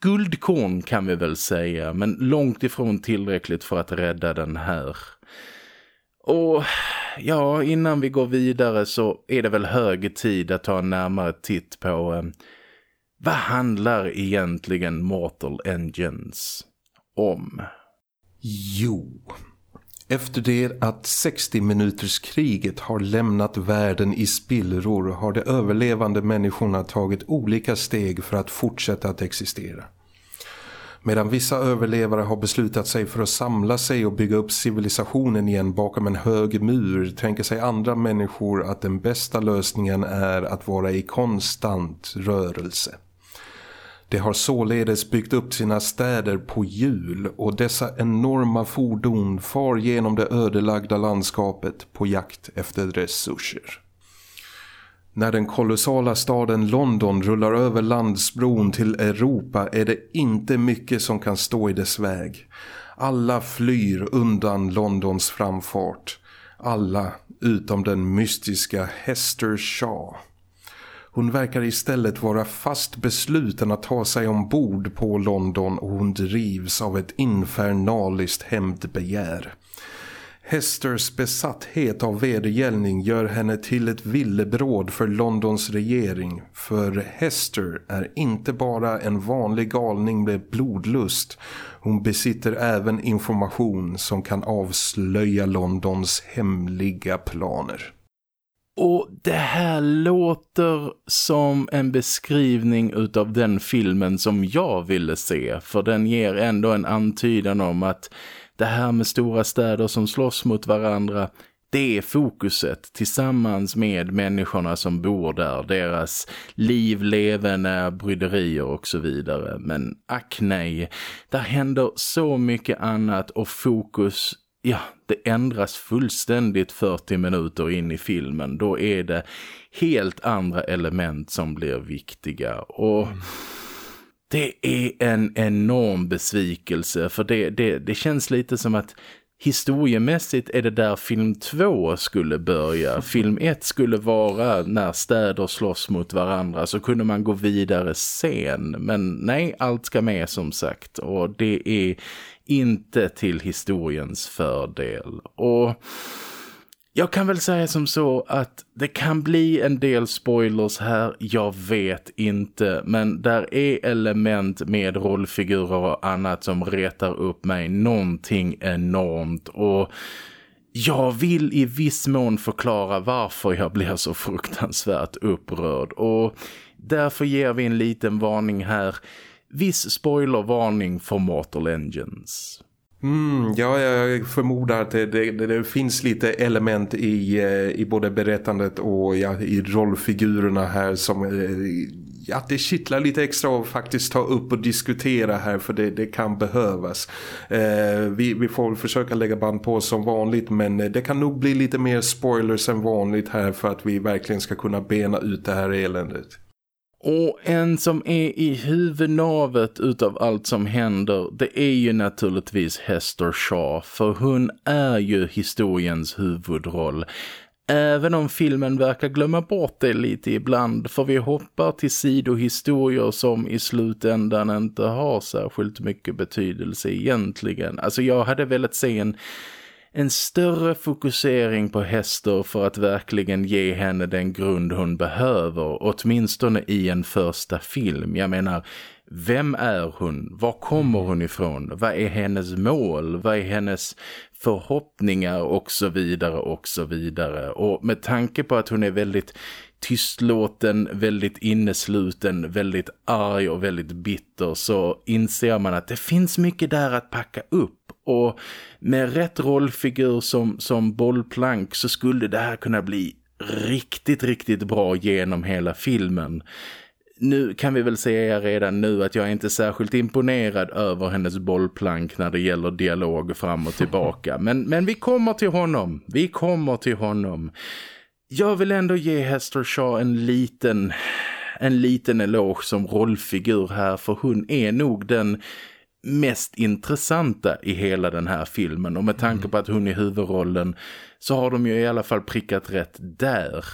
A: guldkorn kan vi väl säga men långt ifrån tillräckligt för att rädda den här. Och ja, innan vi går vidare så är det väl hög tid att ta en närmare titt på eh, vad handlar egentligen Mortal Engines om?
B: Jo, efter det att 60-minuterskriget har lämnat världen i spillror har de överlevande människorna tagit olika steg för att fortsätta att existera. Medan vissa överlevare har beslutat sig för att samla sig och bygga upp civilisationen igen bakom en hög mur tänker sig andra människor att den bästa lösningen är att vara i konstant rörelse. De har således byggt upp sina städer på hjul och dessa enorma fordon far genom det ödelagda landskapet på jakt efter resurser. När den kolossala staden London rullar över landsbron till Europa är det inte mycket som kan stå i dess väg. Alla flyr undan Londons framfart. Alla utom den mystiska Hester Shaw. Hon verkar istället vara fast besluten att ta sig ombord på London och hon drivs av ett infernaliskt hämndbegär. Hesters besatthet av vedergällning gör henne till ett villebråd för Londons regering för Hester är inte bara en vanlig galning med blodlust. Hon besitter även information som kan avslöja Londons hemliga planer.
A: Och det här låter som en beskrivning utav den filmen som jag ville se. För den ger ändå en antydan om att det här med stora städer som slåss mot varandra det är fokuset tillsammans med människorna som bor där, deras liv, levande, bryderier och så vidare. Men ack nej, där händer så mycket annat och fokus ja, det ändras fullständigt 40 minuter in i filmen. Då är det helt andra element som blir viktiga. Och det är en enorm besvikelse för det, det, det känns lite som att historiemässigt är det där film 2 skulle börja. Film 1 skulle vara när städer slåss mot varandra så kunde man gå vidare sen. Men nej, allt ska med som sagt och det är inte till historiens fördel. Och jag kan väl säga som så att det kan bli en del spoilers här, jag vet inte. Men där är element med rollfigurer och annat som retar upp mig någonting enormt. Och jag vill i viss mån förklara varför jag blir så fruktansvärt upprörd. Och därför ger vi en liten varning här viss spoilervarning för Mortal Engines.
B: Mm, ja, jag förmodar att det, det, det, finns lite element i, eh, i både berättandet och ja, i rollfigurerna här som eh, ja, det kittlar lite extra att faktiskt ta upp och diskutera här för det, det kan behövas. Eh, vi, vi får försöka lägga band på som vanligt men eh, det kan nog bli lite mer spoilers än vanligt här för att vi verkligen ska kunna bena ut det här eländet.
A: Och en som är i huvudnavet utav allt som händer, det är ju naturligtvis Hester Shaw. För hon är ju historiens huvudroll. Även om filmen verkar glömma bort det lite ibland för vi hoppar till sidohistorier som i slutändan inte har särskilt mycket betydelse egentligen. Alltså jag hade velat se en en större fokusering på hästar för att verkligen ge henne den grund hon behöver, åtminstone i en första film. Jag menar, vem är hon? Var kommer hon ifrån? Vad är hennes mål? Vad är hennes förhoppningar och så vidare och så vidare. Och med tanke på att hon är väldigt tystlåten, väldigt innesluten, väldigt arg och väldigt bitter så inser man att det finns mycket där att packa upp och med rätt rollfigur som, som bollplank så skulle det här kunna bli riktigt, riktigt bra genom hela filmen. Nu kan vi väl säga redan nu att jag är inte särskilt imponerad över hennes bollplank när det gäller dialog fram och tillbaka. Men, men vi kommer till honom. Vi kommer till honom. Jag vill ändå ge Hester Shaw en liten, en liten eloge som rollfigur här för hon är nog den mest intressanta i hela den här filmen och med tanke på att hon är huvudrollen så har de ju i alla fall prickat rätt där.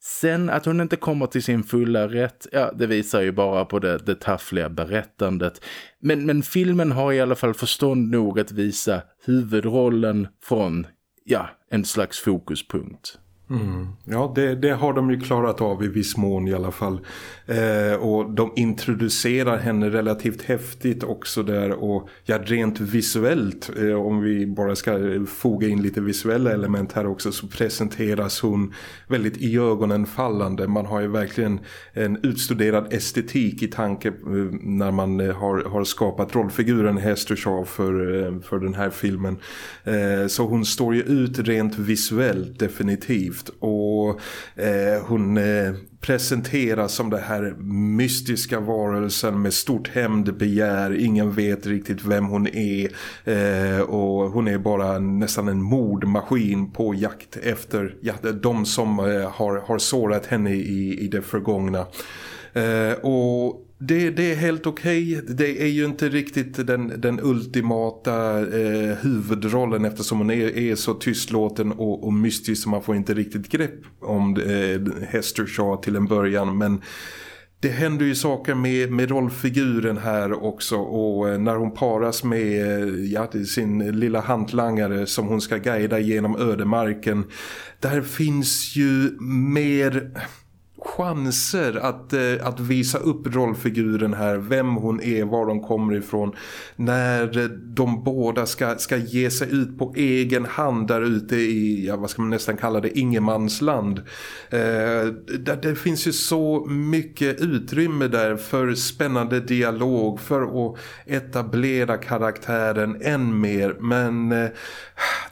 A: Sen att hon inte kommer till sin fulla rätt, ja det visar ju bara på det, det taffliga berättandet. Men, men filmen har i alla fall förstånd nog att visa huvudrollen från, ja, en slags fokuspunkt.
B: Mm. Ja, det, det, har de ju klarat av i viss mån i alla fall. Eh, och de introducerar henne relativt häftigt också där. Och ja, rent visuellt, eh, om vi bara ska foga in lite visuella element här också, så presenteras hon väldigt i ögonen fallande. Man har ju verkligen en utstuderad estetik i tanke eh, när man eh, har, har skapat rollfiguren Hester Shaw för, eh, för den här filmen. Eh, så hon står ju ut rent visuellt definitivt positivt och eh, hon eh, presenteras som det här mystiska varelsen med stort hämndbegär. Ingen vet riktigt vem hon är eh, och hon är bara nästan en mordmaskin på jakt efter ja, de som eh, har, har sårat henne i, i det förgångna. Eh, och det, det, är helt okej. Okay. Det är ju inte riktigt den, den ultimata eh, huvudrollen eftersom hon är, är så tystlåten och, och mystisk så man får inte riktigt grepp om eh, Hester Shaw till en början. Men det händer ju saker med, med rollfiguren här också och eh, när hon paras med eh, ja, sin lilla hantlangare som hon ska guida genom ödemarken där finns ju mer chanser att, eh, att visa upp rollfiguren här, vem hon är, var de kommer ifrån. När de båda ska, ska ge sig ut på egen hand där ute i, ja, vad ska man nästan kalla det, ingemansland eh, där, det finns ju så mycket utrymme där för spännande dialog för att etablera karaktären än mer. Men eh,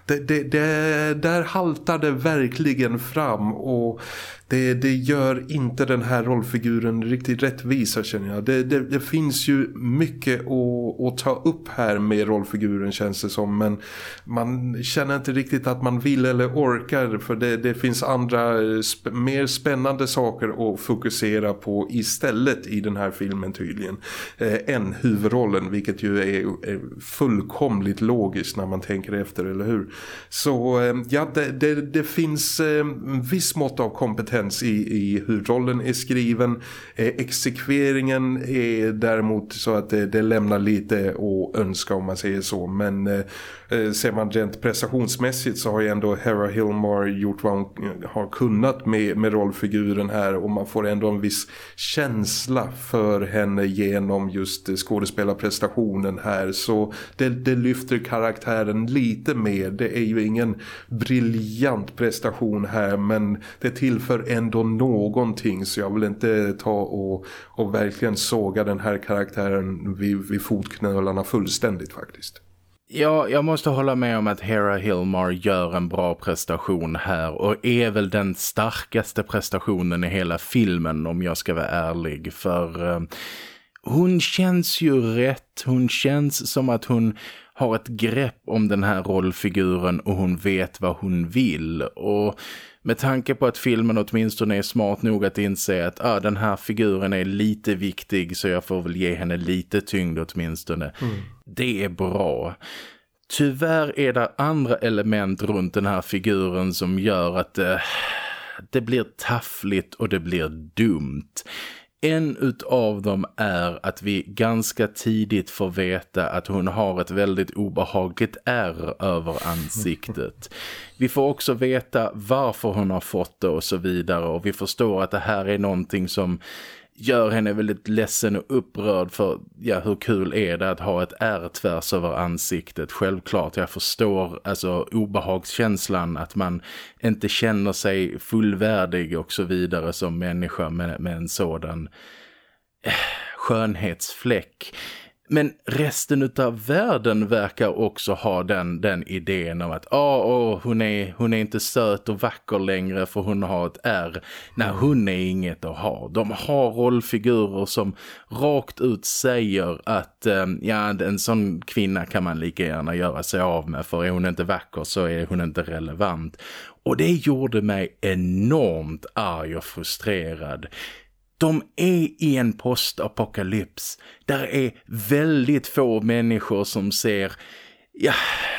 B: det, det, det, där haltar det verkligen fram och det, det gör inte den här rollfiguren riktigt rättvisa känner jag. Det, det, det finns ju mycket att, att, ta upp här med rollfiguren känns det som. Men man känner inte riktigt att man vill eller orkar för det, det finns andra sp mer spännande saker att fokusera på istället i den här filmen tydligen. Eh, än huvudrollen vilket ju är, är, fullkomligt logiskt när man tänker efter, eller hur? Så eh, ja, det, det, det finns eh, viss mått av kompetens kompetens i, i hur rollen är skriven. Eh, exekveringen är däremot så att det, det lämnar lite att önska om man säger så. Men eh, eh ser man rent prestationsmässigt så har ju ändå Hera Hilmar gjort vad hon eh, har kunnat med, med rollfiguren här och man får ändå en viss känsla för henne genom just skådespelarprestationen här så det, det lyfter karaktären lite mer. Det är ju ingen briljant prestation här men det tillför ändå någonting så jag vill inte ta och, och verkligen såga den här karaktären vid, vid fotknölarna fullständigt faktiskt.
A: Ja, jag måste hålla med om att Hera Hilmar gör en bra prestation här och är väl den starkaste prestationen i hela filmen om jag ska vara ärlig. För eh, hon känns ju rätt, hon känns som att hon har ett grepp om den här rollfiguren och hon vet vad hon vill. Och med tanke på att filmen åtminstone är smart nog att inse att ah, den här figuren är lite viktig så jag får väl ge henne lite tyngd åtminstone. Mm. Det är bra. Tyvärr är det andra element runt den här figuren som gör att det, det blir taffligt och det blir dumt. En utav dem är att vi ganska tidigt får veta att hon har ett väldigt obehagligt ärr över ansiktet. Vi får också veta varför hon har fått det och så vidare och vi förstår att det här är någonting som gör henne väldigt ledsen och upprörd för ja, hur kul är det att ha ett ärr tvärs över ansiktet. Självklart, jag förstår alltså obehagskänslan att man inte känner sig fullvärdig och så vidare som människa med, med en sådan eh, skönhetsfläck. Men resten av världen verkar också ha den, den idén om att oh, oh, hon, är, hon är inte söt och vacker längre för hon har ett R. Nej, hon är inget att ha. De har rollfigurer som rakt ut säger att eh, ja, en sån kvinna kan man lika gärna göra sig av med för är hon inte vacker så är hon inte relevant. Och det gjorde mig enormt arg och frustrerad. De är i en postapokalyps. Där är väldigt få människor som ser ja,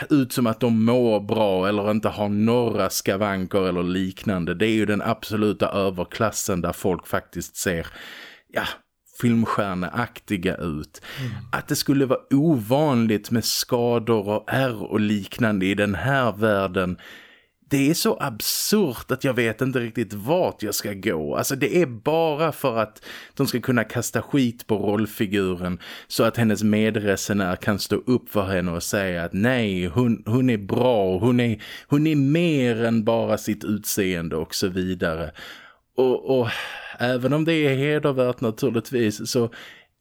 A: ut som att de mår bra eller inte har några skavanker eller liknande. Det är ju den absoluta överklassen där folk faktiskt ser, ja, filmstjärneaktiga ut. Mm. Att det skulle vara ovanligt med skador och ärr och liknande i den här världen det är så absurt att jag vet inte riktigt vart jag ska gå. Alltså det är bara för att de ska kunna kasta skit på rollfiguren så att hennes medresenär kan stå upp för henne och säga att nej, hon, hon är bra, hon är, hon är mer än bara sitt utseende och så vidare. Och, och även om det är hedervärt naturligtvis så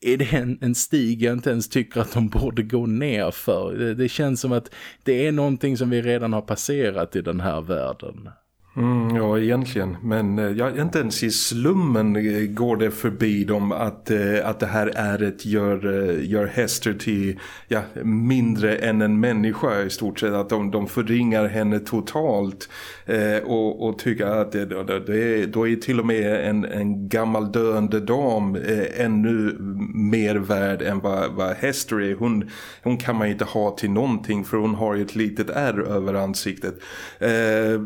A: är det en, en stig jag inte ens tycker att de borde gå ner för. Det, det känns som att det är någonting som vi redan har passerat i den här världen.
B: Mm, ja, egentligen. Men eh, ja, inte ens i slummen eh, går det förbi dem att, eh, att det här äret gör, gör Hester till ja, mindre än en människa i stort sett. Att de, de förringar henne totalt eh, och, och tycker att det, det, då är till och med en, en gammal döende dam eh, ännu mer värd än vad, vad Hester är. Hon, hon kan man inte ha till någonting för hon har ju ett litet ärr över ansiktet. Eh,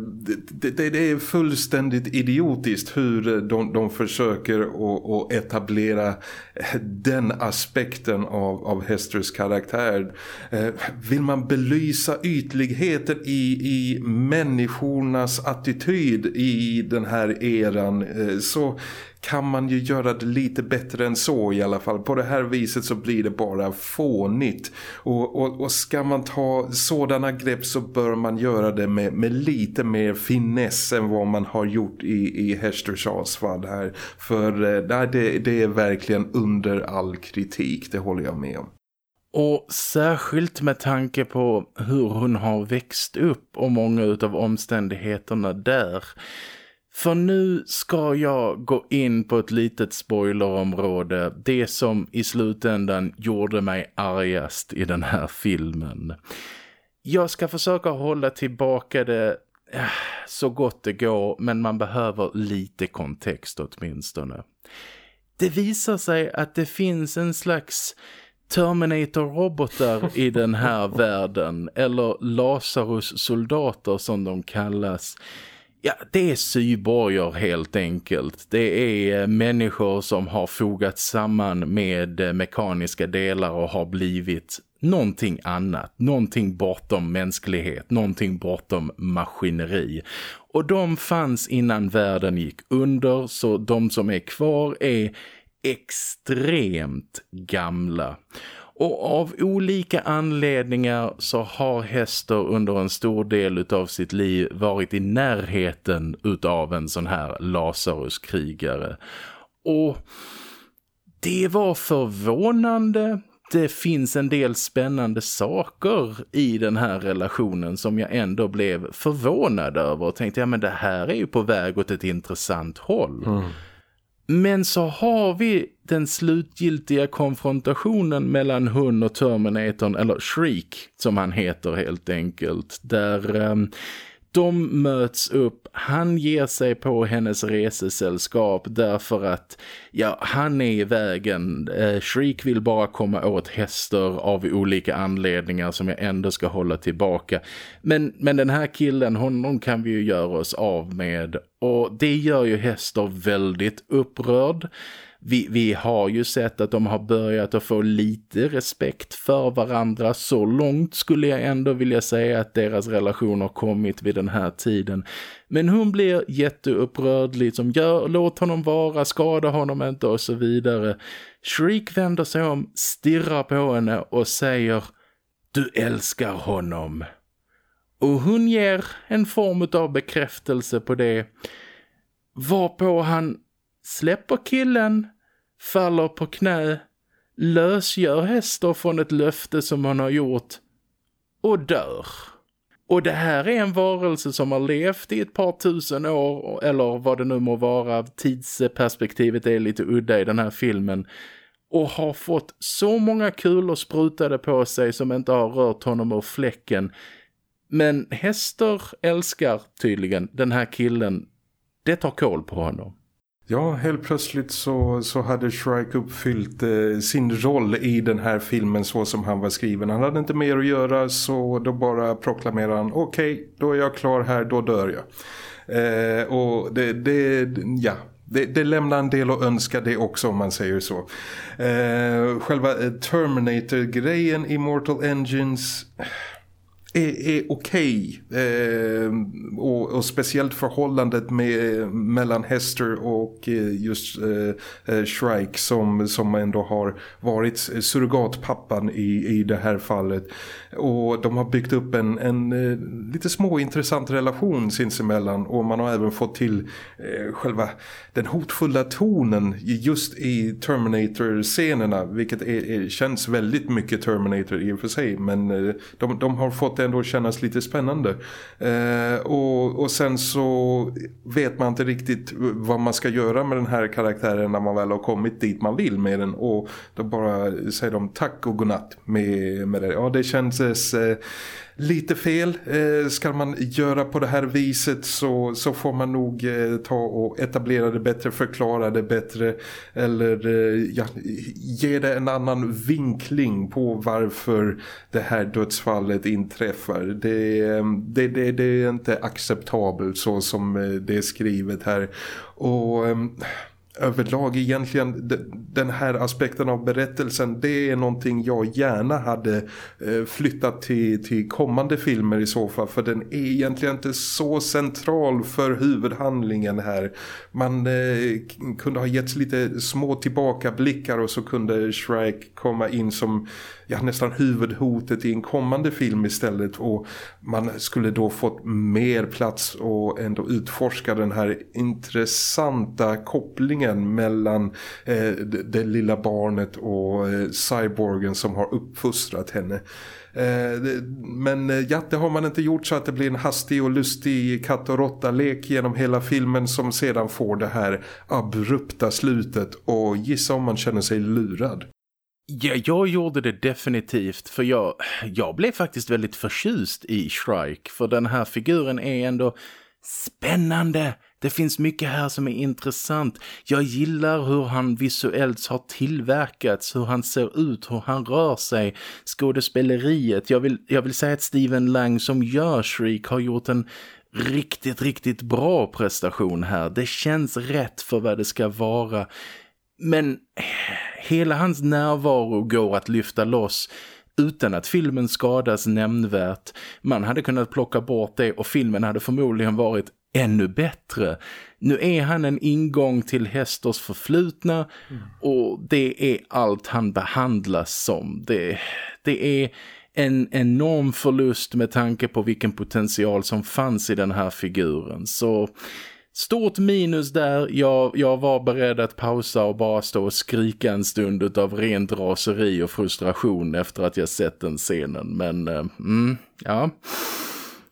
B: det, det, det är fullständigt idiotiskt hur de, de försöker att etablera den aspekten av, av Hesters karaktär. Eh, vill man belysa ytligheten i, i människornas attityd i den här eran eh, så kan man ju göra det lite bättre än så i alla fall. På det här viset så blir det bara fånigt. Och, och, och ska man ta sådana grepp så bör man göra det med, med lite mer finess än vad man har gjort i, i Hester fall här. För eh, nej, det, det är verkligen under all kritik, det håller jag med om.
A: Och särskilt med tanke på hur hon har växt upp och många av omständigheterna där för nu ska jag gå in på ett litet spoilerområde. Det som i slutändan gjorde mig argast i den här filmen. Jag ska försöka hålla tillbaka det eh, så gott det går men man behöver lite kontext åtminstone. Det visar sig att det finns en slags Terminator-robotar i den här världen eller Lazarus-soldater som de kallas Ja, det är cyborger helt enkelt. Det är eh, människor som har fogats samman med eh, mekaniska delar och har blivit någonting annat. Någonting bortom mänsklighet, någonting bortom maskineri. Och de fanns innan världen gick under så de som är kvar är extremt gamla. Och av olika anledningar så har Hester under en stor del av sitt liv varit i närheten utav en sån här Lazarus-krigare. Och det var förvånande. Det finns en del spännande saker i den här relationen som jag ändå blev förvånad över och tänkte, ja men det här är ju på väg åt ett intressant håll. Mm. Men så har vi den slutgiltiga konfrontationen mellan hon och Terminatorn, eller Shriek som han heter helt enkelt. Där ehm, de möts upp, han ger sig på hennes resesällskap därför att ja, han är i vägen. Eh, Shriek vill bara komma åt hästar av olika anledningar som jag ändå ska hålla tillbaka. Men, men den här killen, honom kan vi ju göra oss av med och det gör ju hästar väldigt upprörd vi, vi har ju sett att de har börjat att få lite respekt för varandra. Så långt skulle jag ändå vilja säga att deras relation har kommit vid den här tiden. Men hon blir jätteupprörd liksom, gör, låt honom vara, skada honom inte och så vidare. Shriek vänder sig om, stirrar på henne och säger Du älskar honom. Och hon ger en form av bekräftelse på det. Varpå han släpper killen, faller på knä, lösgör hästar från ett löfte som han har gjort och dör. Och det här är en varelse som har levt i ett par tusen år, eller vad det nu må vara, tidsperspektivet är lite udda i den här filmen, och har fått så många kulor sprutade på sig som inte har rört honom ur fläcken. Men hästar älskar tydligen den här killen, det tar koll på honom.
B: Ja, helt plötsligt så, så hade Shrike uppfyllt eh, sin roll i den här filmen så som han var skriven. Han hade inte mer att göra så då bara proklamerade han okej, okay, då är jag klar här, då dör jag. Eh, och det, det, ja, det, det, lämnar en del att önska det också om man säger så. Eh, själva eh, Terminator-grejen i Mortal Engines är, är okej okay. eh, och, och, speciellt förhållandet med, mellan Hester och eh, just eh, eh, Shrike som, som ändå har varit surrogatpappan i, i det här fallet och de har byggt upp en, en eh, lite små intressant relation sinsemellan och man har även fått till eh, själva den hotfulla tonen just i Terminator-scenerna vilket är, är, känns väldigt mycket Terminator i och för sig men eh, de, de har fått det ändå kännas lite spännande eh, och, och sen så vet man inte riktigt vad man ska göra med den här karaktären när man väl har kommit dit man vill med den och då bara säger de tack och godnatt med, med det. Ja det känns eh, lite fel. Eh, ska man göra på det här viset så, så får man nog eh, ta och etablera det bättre, förklara det bättre eller eh, ja, ge det en annan vinkling på varför det här dödsfallet inträffar. Det, det, det, det är inte acceptabelt så som eh, det är skrivet här. Och ehm, överlag egentligen den här aspekten av berättelsen det är någonting jag gärna hade eh, flyttat till, till kommande filmer i så fall för den är egentligen inte så central för huvudhandlingen här. Man eh, kunde ha getts lite små tillbakablickar och så kunde Shrike komma in som ja, nästan huvudhotet i en kommande film istället och man skulle då fått mer plats och ändå utforska den här intressanta kopplingen mellan eh, det, det, lilla barnet och eh, cyborgen som har uppfostrat henne. Eh, men eh, ja, det har man inte gjort så att det blir en hastig och lustig katt- och råtta-lek genom hela filmen som sedan får det här abrupta slutet och gissa om man känner sig lurad.
A: Ja, jag gjorde det definitivt för jag, jag blev faktiskt väldigt förtjust i Shrike för den här figuren är ändå spännande. Det finns mycket här som är intressant. Jag gillar hur han visuellt har tillverkats, hur han ser ut, hur han rör sig, skådespeleriet. Jag vill, jag vill säga att Steven Lang som gör Shriek har gjort en riktigt, riktigt bra prestation här. Det känns rätt för vad det ska vara. Men hela hans närvaro går att lyfta loss utan att filmen skadas nämnvärt. Man hade kunnat plocka bort det och filmen hade förmodligen varit ännu bättre. Nu är han en ingång till Hesters förflutna mm. och det är allt han behandlas som. Det, det är en enorm förlust med tanke på vilken potential som fanns i den här figuren. Så Stort minus där, jag, jag var beredd att pausa och bara stå och skrika en stund av rent raseri och frustration efter att jag sett den scenen. Men, eh, mm, ja,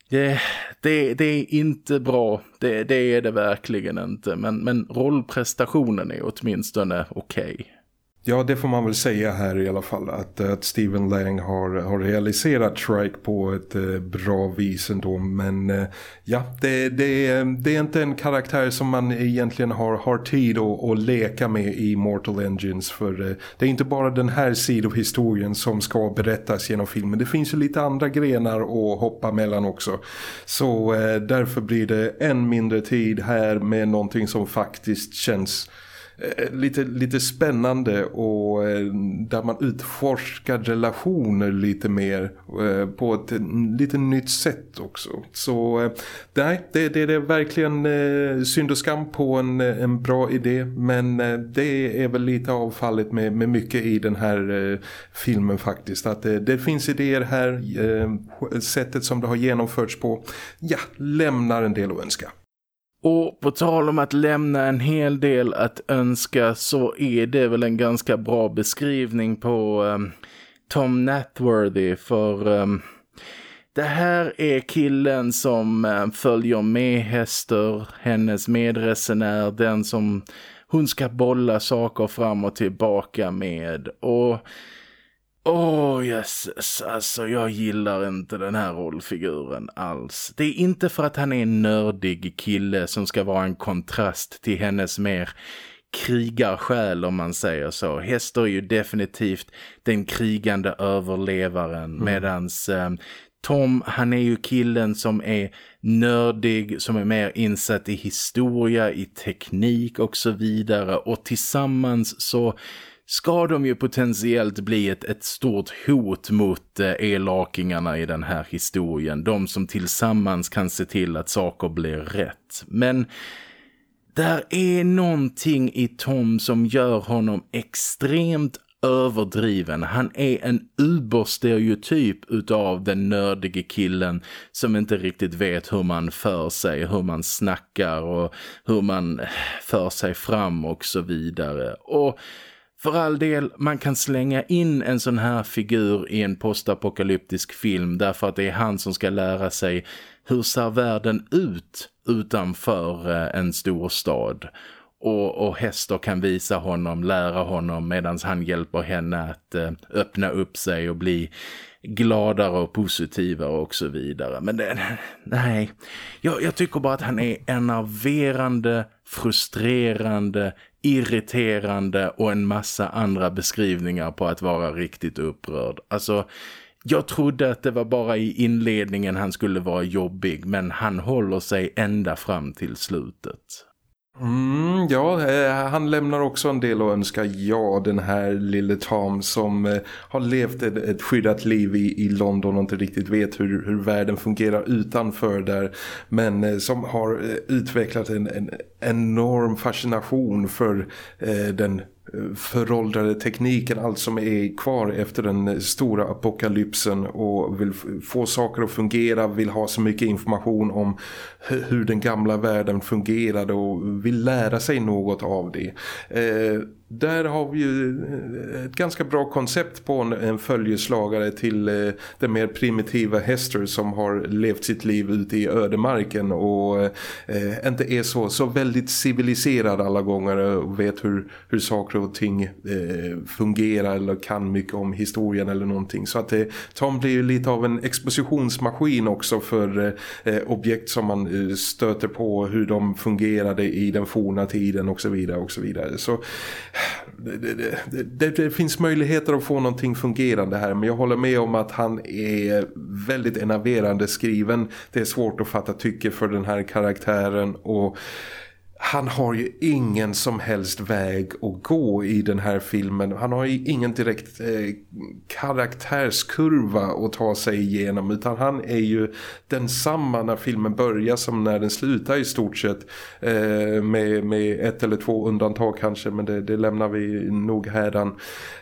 A: det, det, det, är inte bra, det, det, är det verkligen inte. Men, men rollprestationen är åtminstone okej. Okay.
B: Ja, det får man väl säga här i alla fall. Att, att Stephen Lang har, har realiserat Shrike på ett eh, bra vis ändå. Men eh, ja, det, det, det är inte en karaktär som man egentligen har, har tid att, att leka med i Mortal Engines. För eh, det är inte bara den här sidohistorien som ska berättas genom filmen. Det finns ju lite andra grenar att hoppa mellan också. Så eh, därför blir det än mindre tid här med någonting som faktiskt känns Eh, lite, lite spännande och eh, där man utforskar relationer lite mer eh, på ett lite nytt sätt också. Så nej, det, det, det är verkligen synd och skam på en, en bra idé men det är väl lite avfallet med, med mycket i den här filmen faktiskt. Att det, det finns idéer här, sättet som det har genomförts på, ja, lämnar en del att önska.
A: Och på tal om att lämna en hel del att önska så är det väl en ganska bra beskrivning på um, Tom Natworthy. För um, det här är killen som um, följer med Hester, hennes medresenär, den som hon ska bolla saker fram och tillbaka med. Och Åh oh, jösses, alltså jag gillar inte den här rollfiguren alls. Det är inte för att han är en nördig kille som ska vara en kontrast till hennes mer krigarsjäl om man säger så. Hester är ju definitivt den krigande överlevaren mm. medans eh, Tom han är ju killen som är nördig, som är mer insatt i historia, i teknik och så vidare och tillsammans så ska de ju potentiellt bli ett, ett stort hot mot eh, elakingarna i den här historien. De som tillsammans kan se till att saker blir rätt. Men där är någonting i Tom som gör honom extremt överdriven. Han är en uberstereotyp utav den nördige killen som inte riktigt vet hur man för sig, hur man snackar och hur man eh, för sig fram och så vidare. Och för all del, man kan slänga in en sån här figur i en postapokalyptisk film därför att det är han som ska lära sig hur ser världen ut utanför eh, en stor stad. Och, och Hester kan visa honom, lära honom medan han hjälper henne att eh, öppna upp sig och bli gladare och positivare och så vidare. Men det, nej, jag, jag tycker bara att han är enerverande, frustrerande, irriterande och en massa andra beskrivningar på att vara riktigt upprörd. Alltså, jag trodde att det var bara i inledningen han skulle vara jobbig men han håller sig ända fram till slutet.
B: Mm, ja, eh, han lämnar också en del att önska ja, den här lille Tom som eh, har levt ett, ett skyddat liv i, i London och inte riktigt vet hur, hur världen fungerar utanför där. Men eh, som har eh, utvecklat en, en enorm fascination för eh, den föråldrade tekniken, allt som är kvar efter den stora apokalypsen och vill få saker att fungera, vill ha så mycket information om hur den gamla världen fungerade och vill lära sig något av det. Eh, där har vi ju eh, ett ganska bra koncept på en, en följeslagare till eh, den mer primitiva Hester som har levt sitt liv ute i ödemarken och eh, inte är så, så väldigt civiliserad alla gånger och vet hur, hur saker och ting eh, fungerar eller kan mycket om historien eller någonting. Så att eh, Tom blir ju lite av en expositionsmaskin också för eh, eh, objekt som man stöter på hur de fungerade i den forna tiden och så vidare och så vidare. Så det, det, det, det, finns möjligheter att få någonting fungerande här men jag håller med om att han är väldigt enerverande skriven. Det är svårt att fatta tycke för den här karaktären och han har ju ingen som helst väg att gå i den här filmen. Han har ju ingen direkt eh, karaktärskurva att ta sig igenom utan han är ju densamma när filmen börjar som när den slutar i stort sett. Eh, med, med ett eller två undantag kanske men det, det lämnar vi nog hädan.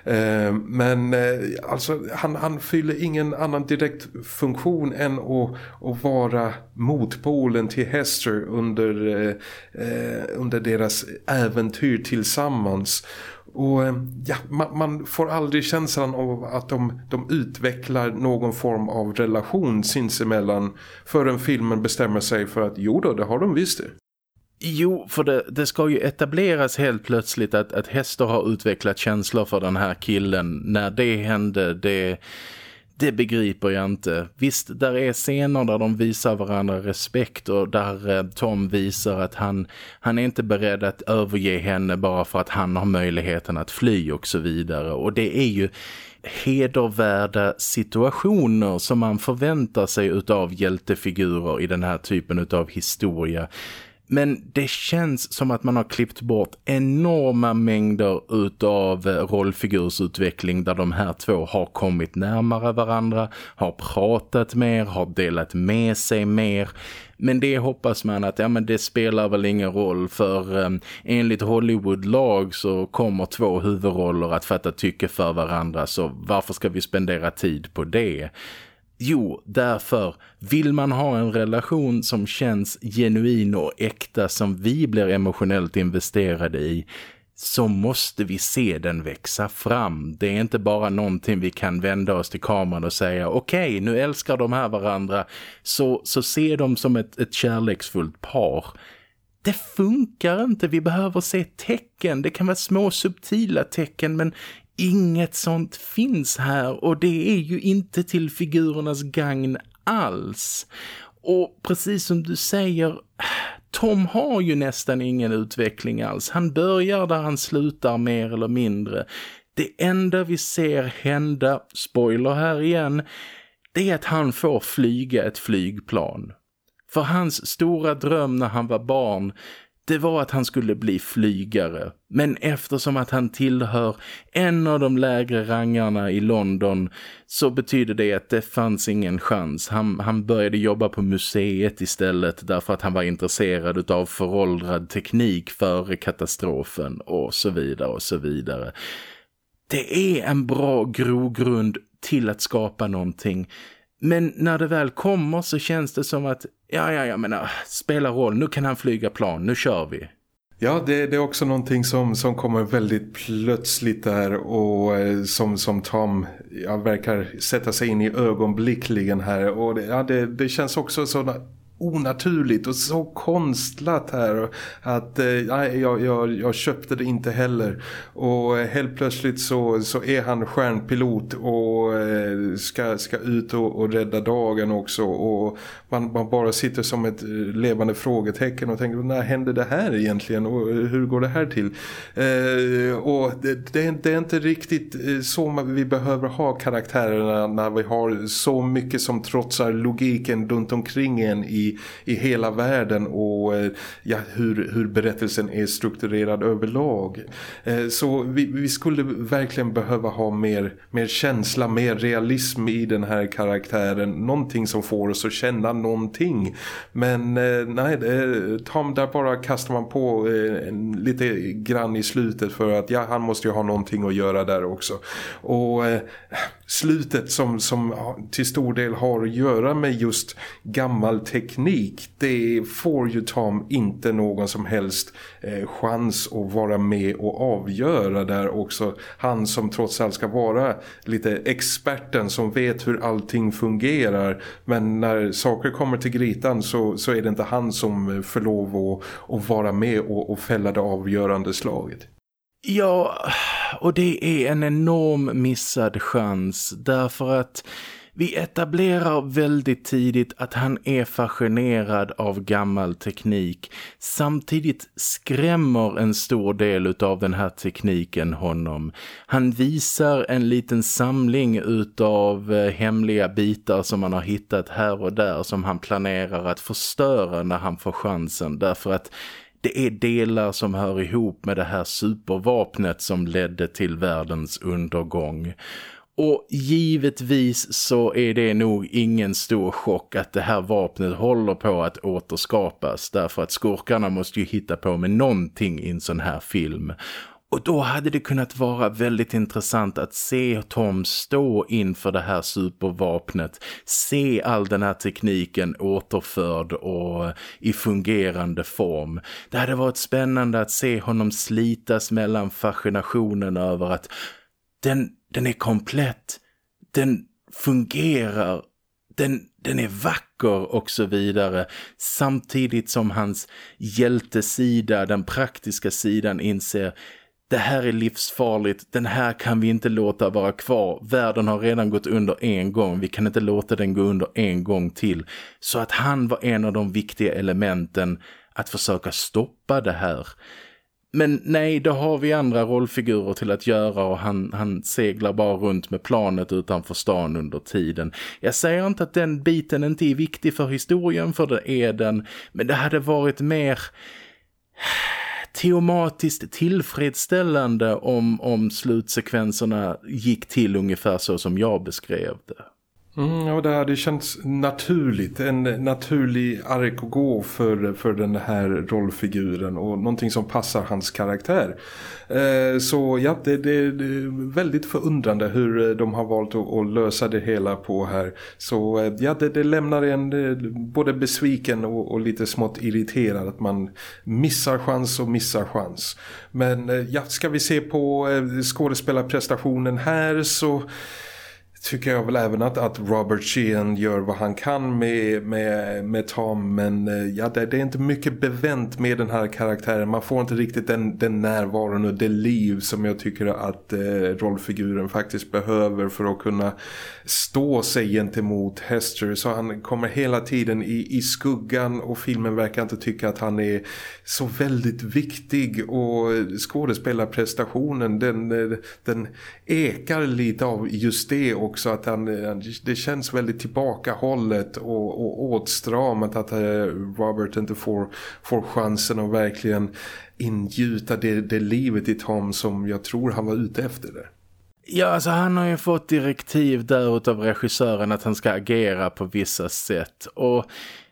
B: Eh, men eh, alltså han, han fyller ingen annan direkt funktion än att, att vara motpolen till Hester under Eh, eh Eh, under deras äventyr tillsammans. Och eh, ja, man, man, får aldrig känslan av att de, de utvecklar någon form av relation sinsemellan förrän filmen bestämmer sig för att jo då, det har de visst det.
A: Jo, för det, det ska ju etableras helt plötsligt att, att Hester har utvecklat känslor för den här killen. När det hände, det det begriper jag inte. Visst, där är scener där de visar varandra respekt och där eh, Tom visar att han, han är inte beredd att överge henne bara för att han har möjligheten att fly och så vidare. Och det är ju hedervärda situationer som man förväntar sig utav hjältefigurer i den här typen utav historia. Men det känns som att man har klippt bort enorma mängder utav eh, rollfigursutveckling där de här två har kommit närmare varandra, har pratat mer, har delat med sig mer. Men det hoppas man att ja, men det spelar väl ingen roll för eh, enligt Hollywood-lag så kommer två huvudroller att fatta tycke för varandra så varför ska vi spendera tid på det? Jo, därför vill man ha en relation som känns genuin och äkta som vi blir emotionellt investerade i så måste vi se den växa fram. Det är inte bara någonting vi kan vända oss till kameran och säga okej, okay, nu älskar de här varandra så, så se dem som ett, ett kärleksfullt par. Det funkar inte, vi behöver se tecken. Det kan vara små subtila tecken men inget sånt finns här och det är ju inte till figurernas gagn alls. Och precis som du säger, Tom har ju nästan ingen utveckling alls. Han börjar där han slutar mer eller mindre. Det enda vi ser hända, spoiler här igen, det är att han får flyga ett flygplan. För hans stora dröm när han var barn det var att han skulle bli flygare. Men eftersom att han tillhör en av de lägre rangarna i London så betyder det att det fanns ingen chans. Han, han började jobba på museet istället därför att han var intresserad av föråldrad teknik före katastrofen och så vidare och så vidare. Det är en bra grogrund till att skapa någonting men när det väl kommer så känns det som att, ja, ja, jag menar, äh, spelar roll. Nu kan han flyga plan, nu kör vi.
B: Ja, det, det, är också någonting som, som kommer väldigt plötsligt där och eh, som, som Tom ja, verkar sätta sig in i ögonblickligen här. Och det, ja, det, det känns också så onaturligt och så konstlat här att eh, jag, jag, jag köpte det inte heller. Och eh, helt plötsligt så, så är han stjärnpilot och eh, ska, ska ut och, och rädda dagen också. Och man, man bara sitter som ett eh, levande frågetecken och tänker när hände det här egentligen och eh, hur går det här till? Eh, och det, det, det, är inte riktigt så vi behöver ha karaktärerna när vi har så mycket som trotsar logiken runt omkring en i i, hela världen och eh, ja, hur, hur berättelsen är strukturerad överlag. Eh, så vi, vi skulle verkligen behöva ha mer, mer känsla, mer realism i den här karaktären. Någonting som får oss att känna någonting. Men eh, nej, Tom där bara kastar man på lite grann i slutet för att ja, han måste ju ha någonting att göra där också. Och slutet som, som till stor del har att göra med just gammal teknik det får ju Tom inte någon som helst eh, chans att vara med och avgöra där också. Han som trots allt ska vara lite experten som vet hur allting fungerar men när saker kommer till gritan så, så är det inte han som eh, får lov att, att vara med och, och fälla det avgörande slaget.
A: Ja, och det är en enorm missad chans därför att vi etablerar väldigt tidigt att han är fascinerad av gammal teknik. Samtidigt skrämmer en stor del av den här tekniken honom. Han visar en liten samling utav eh, hemliga bitar som han har hittat här och där som han planerar att förstöra när han får chansen. Därför att det är delar som hör ihop med det här supervapnet som ledde till världens undergång. Och givetvis så är det nog ingen stor chock att det här vapnet håller på att återskapas därför att skurkarna måste ju hitta på med någonting i en sån här film. Och då hade det kunnat vara väldigt intressant att se Tom stå inför det här supervapnet. Se all den här tekniken återförd och i fungerande form. Det hade varit spännande att se honom slitas mellan fascinationen över att den, den är komplett. Den fungerar. Den, den är vacker och så vidare. Samtidigt som hans hjältesida, den praktiska sidan inser det här är livsfarligt, den här kan vi inte låta vara kvar. Världen har redan gått under en gång, vi kan inte låta den gå under en gång till. Så att han var en av de viktiga elementen att försöka stoppa det här. Men nej, då har vi andra rollfigurer till att göra och han, han seglar bara runt med planet utanför stan under tiden. Jag säger inte att den biten inte är viktig för historien, för det är den. Men det hade varit mer teomatiskt tillfredsställande om, om slutsekvenserna gick till ungefär så som jag beskrev det.
B: Mm, ja, det hade känts naturligt. En naturlig ark att gå för, för den här rollfiguren och någonting som passar hans karaktär. Eh, så ja, det, det, det, är väldigt förundrande hur de har valt att, att lösa det hela på här. Så eh, ja, det, det lämnar en både besviken och, och, lite smått irriterad att man missar chans och missar chans. Men eh, ja, ska vi se på eh, skådespelarprestationen här så tycker jag väl även att, att Robert Sheehan gör vad han kan med, med, med Tom men eh, ja, det, det, är inte mycket bevänt med den här karaktären. Man får inte riktigt den, den närvaron och det liv som jag tycker att eh, rollfiguren faktiskt behöver för att kunna stå sig gentemot Hester. Så han kommer hela tiden i, i skuggan och filmen verkar inte tycka att han är så väldigt viktig och skådespelarprestationen den, den ekar lite av just det också att han, det känns väldigt tillbakahållet och, och åtstramat att eh, Robert inte får, får chansen att verkligen ingjuta det, det livet i Tom som jag tror han var ute efter det.
A: Ja, alltså han har ju fått direktiv där av regissören att han ska agera på vissa sätt och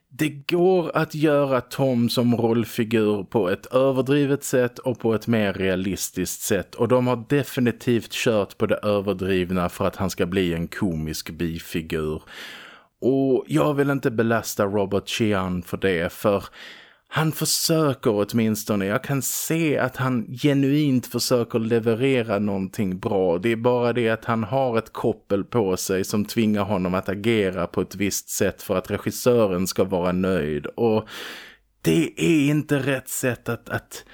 A: det går att göra Tom som rollfigur på ett överdrivet sätt och på ett mer realistiskt sätt och de har definitivt kört på det överdrivna för att han ska bli en komisk bifigur. Och jag vill inte belasta Robert Sheehan för det för han försöker åtminstone, jag kan se att han genuint försöker leverera någonting bra. Det är bara det att han har ett koppel på sig som tvingar honom att agera på ett visst sätt för att regissören ska vara nöjd. Och det är inte rätt sätt att, att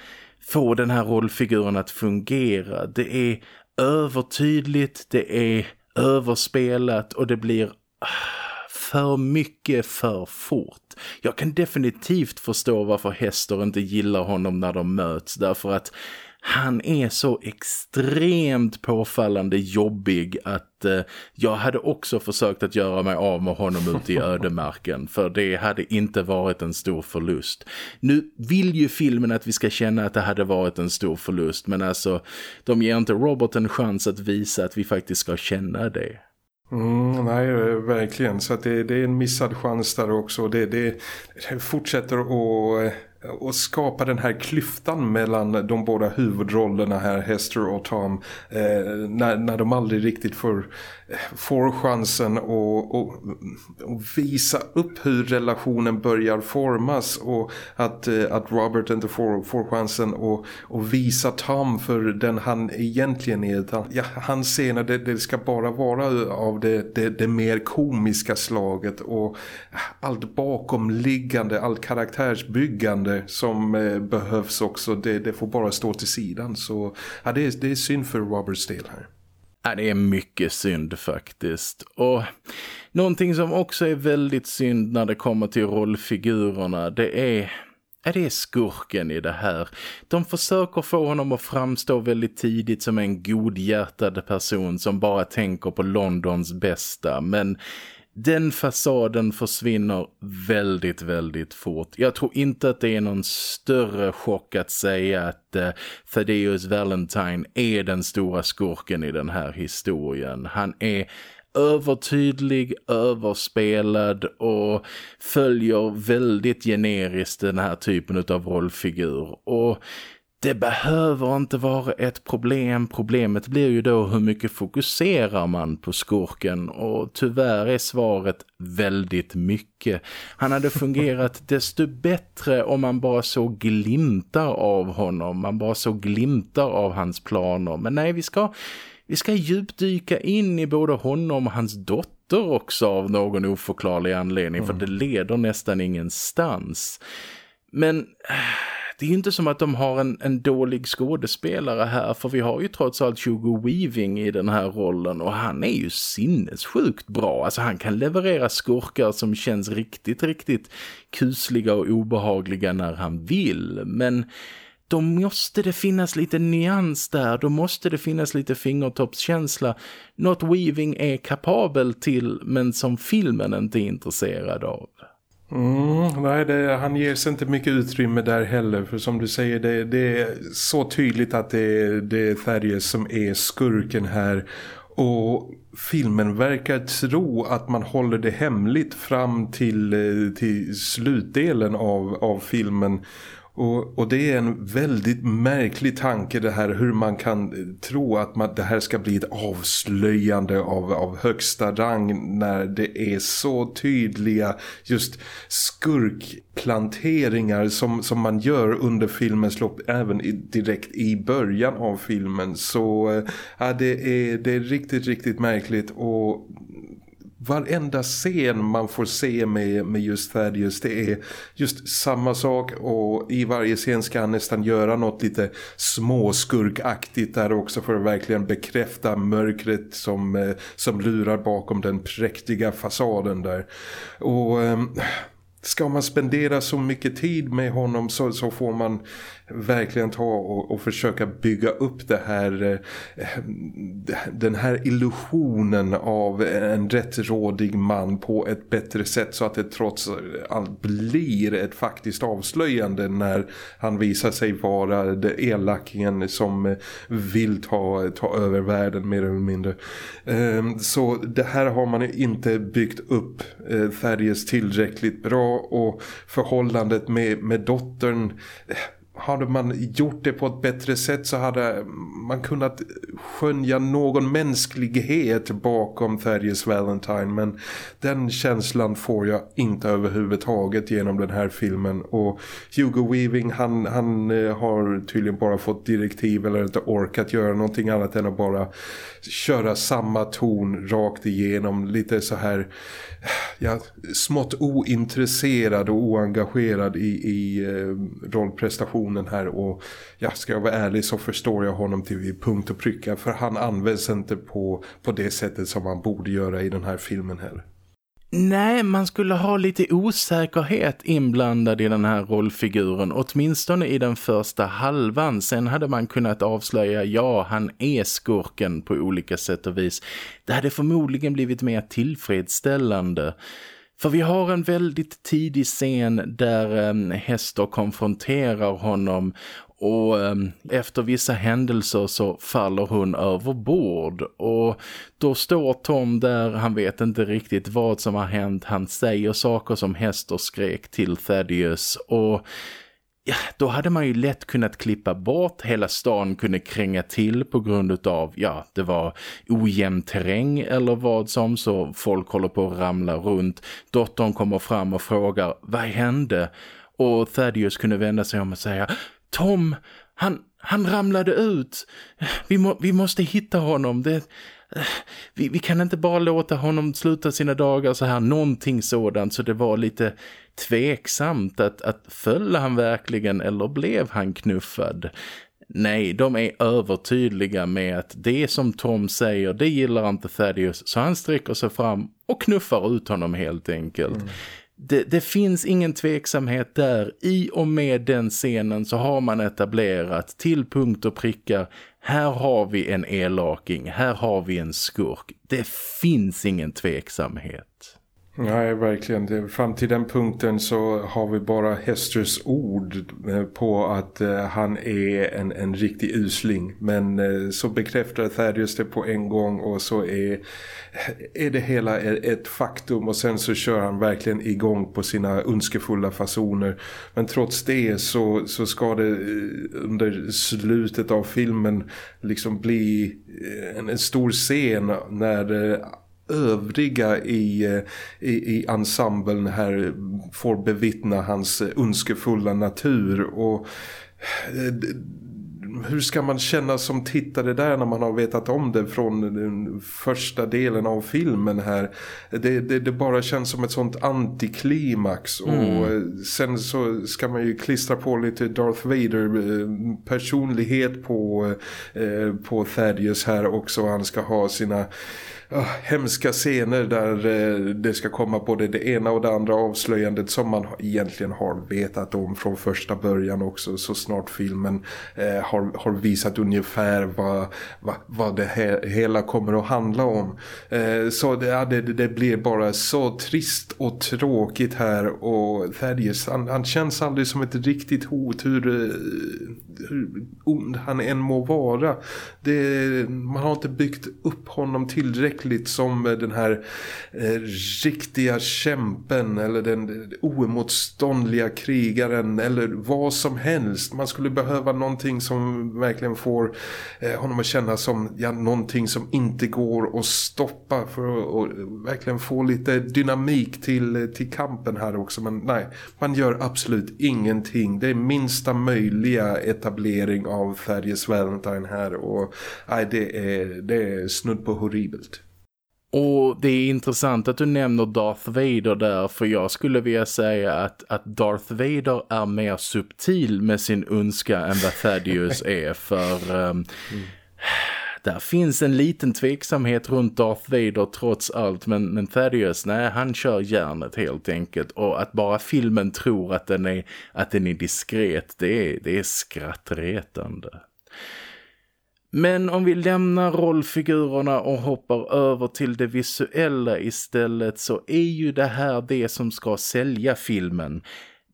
A: få den här rollfiguren att fungera. Det är övertydligt, det är överspelat och det blir ah, för mycket för fort. Jag kan definitivt förstå varför Hester inte gillar honom när de möts därför att han är så extremt påfallande jobbig att eh, jag hade också försökt att göra mig av med honom ute i ödemarken för det hade inte varit en stor förlust. Nu vill ju filmen att vi ska känna att det hade varit en stor förlust men alltså de ger inte Robert en chans att visa att vi faktiskt ska känna det.
B: Mm, nej, verkligen. Så det, det, är en missad chans där också. Det, det, det fortsätter att eh, och skapa den här klyftan mellan de båda huvudrollerna här, Hester och Tom eh, när, när de aldrig riktigt får, eh, får chansen att och, och visa upp hur relationen börjar formas och att, eh, att Robert inte får, får chansen att och visa Tom för den han egentligen är. Ja, hans scener det, det ska bara vara av det, det, det mer komiska slaget och allt bakomliggande, allt karaktärsbyggande yttrande som eh, behövs också. Det, det, får bara stå till sidan. Så ja, det, är, det är synd för Roberts del här.
A: Ja, det är mycket synd faktiskt. Och någonting som också är väldigt synd när det kommer till rollfigurerna, det är... Är det skurken i det här? De försöker få honom att framstå väldigt tidigt som en godhjärtad person som bara tänker på Londons bästa. Men den fasaden försvinner väldigt, väldigt fort. Jag tror inte att det är någon större chock att säga att eh, Thaddeus Valentine är den stora skurken i den här historien. Han är övertydlig, överspelad och följer väldigt generiskt den här typen av rollfigur. Och det behöver inte vara ett problem. Problemet blir ju då hur mycket fokuserar man på skurken och tyvärr är svaret väldigt mycket. Han hade fungerat desto bättre om man bara såg glimtar av honom. Man bara såg glimtar av hans planer. Men nej, vi ska, vi ska djupdyka in i både honom och hans dotter också av någon oförklarlig anledning. Mm. För det leder nästan ingenstans. Men det är ju inte som att de har en, en dålig skådespelare här för vi har ju trots allt Hugo Weaving i den här rollen och han är ju sinnessjukt bra. Alltså han kan leverera skurkar som känns riktigt, riktigt kusliga och obehagliga när han vill. Men då måste det finnas lite nyans där, då måste det finnas lite fingertoppskänsla. Något Weaving är kapabel till men som filmen inte är intresserad av.
B: Mm, nej, det, han ger sig inte mycket utrymme där heller för som du säger, det, det är så tydligt att det, det är Therese som är skurken här. Och filmen verkar tro att man håller det hemligt fram till, eh, till slutdelen av, av filmen. Och, och det är en väldigt märklig tanke det här hur man kan eh, tro att man, det här ska bli ett avslöjande av, av högsta rang när det är så tydliga just skurkplanteringar som, som man gör under filmens lopp även i, direkt i början av filmen. Så eh, ja, det, är, det är riktigt, riktigt märkligt och varenda scen man får se med, med just Thaddeus det är just samma sak och i varje scen ska han nästan göra något lite småskurkaktigt där också för att verkligen bekräfta mörkret som, eh, som lurar bakom den präktiga fasaden där. Och... Ehm, Ska man spendera så mycket tid med honom så, så får man verkligen ta och, och, försöka bygga upp det här eh, den här illusionen av en rättrådig man på ett bättre sätt så att det trots allt blir ett faktiskt avslöjande när han visar sig vara det elakingen som vill ta, ta över världen mer eller mindre. Eh, så det här har man inte byggt upp eh, Thaddeus tillräckligt bra och förhållandet med, med dottern. Hade man gjort det på ett bättre sätt så hade man kunnat skönja någon mänsklighet bakom Thaddeus Valentine. Men den känslan får jag inte överhuvudtaget genom den här filmen. Och Hugo Weaving han, han eh, har tydligen bara fått direktiv eller inte orkat göra någonting annat än att bara köra samma ton rakt igenom. Lite så här ja, smått ointresserad och oengagerad i, i eh, rollprestationen här och ja, ska jag vara ärlig så förstår jag honom till punkt och pricka för han används inte på, på det sättet som man borde göra i den här filmen heller.
A: Nej, man skulle ha lite osäkerhet inblandad i den här rollfiguren, åtminstone i den första halvan. Sen hade man kunnat avslöja, ja, han är skurken på olika sätt och vis. Det hade förmodligen blivit mer tillfredsställande. För vi har en väldigt tidig scen där ehm, Hester konfronterar honom och um, efter vissa händelser så faller hon över bord och då står Tom där, han vet inte riktigt vad som har hänt. Han säger saker som Hester skrek till Thaddeus och ja, då hade man ju lätt kunnat klippa bort. Hela stan kunde kränga till på grund av, ja, det var ojämn terräng eller vad som så folk håller på att ramla runt. Dottern kommer fram och frågar, vad hände? Och Thaddeus kunde vända sig om och säga Tom, han, han ramlade ut. Vi, må, vi måste hitta honom. Det, vi, vi kan inte bara låta honom sluta sina dagar så här. Någonting sådant. Så det var lite tveksamt att, att föll han verkligen eller blev han knuffad? Nej, de är övertydliga med att det som Tom säger, det gillar inte Thaddeus. Så han sträcker sig fram och knuffar ut honom helt enkelt. Mm det, det, finns ingen tveksamhet där. I och med den scenen så har man etablerat till punkt och prickar. Här har vi en elaking, här har vi en skurk. Det finns ingen tveksamhet.
B: Nej, verkligen. Fram till den punkten så har vi bara Hesters ord eh, på att eh, han är en, en riktig usling. Men eh, så bekräftar Thaddeus det på en gång och så är, är det hela ett faktum. Och sen så kör han verkligen igång på sina önskefulla fasoner. Men trots det så, så ska det under slutet av filmen liksom bli en, en stor scen när övriga i, eh, i, i ensemblen här får bevittna hans eh, önskefulla natur. Och eh, hur ska man känna som tittare där när man har vetat om det från den första delen av filmen här? Det, det, det bara känns som ett sånt antiklimax mm. och eh, sen så ska man ju klistra på lite Darth Vader personlighet på, på Thaddeus här också. Han ska ha sina oh, hemska scener där eh, det ska komma både det ena och det andra avslöjandet som man egentligen har vetat om från första början också så snart filmen eh, har har, har visat ungefär vad, vad, vad det he hela kommer att handla om. Eh, så det, ja, det, det, blir bara så trist och tråkigt här och Thaddeus, han, han känns aldrig som ett riktigt hot hur, eh, hur ond han än må vara. Det, man har inte byggt upp honom tillräckligt som den här eh, riktiga kämpen eller den oemotståndliga krigaren eller vad som helst. Man skulle behöva någonting som verkligen får eh, honom att känna som ja, någonting som inte går att stoppa för att verkligen få lite dynamik till, till kampen här också. Men nej, man gör absolut ingenting. Det är minsta möjliga etablering av Thaddeus Valentine här och nej, det är, det är snudd på horribelt.
A: Och det är intressant att du nämner Darth Vader där för jag skulle vilja säga att, att Darth Vader är mer subtil med sin önska än vad Thaddeus är för um, mm. där finns en liten tveksamhet runt Darth Vader trots allt men, men Thaddeus, nej han kör järnet helt enkelt och att bara filmen tror att den är, att den är diskret det är, det är skrattretande. Men om vi lämnar rollfigurerna och hoppar över till det visuella istället så är ju det här det som ska sälja filmen.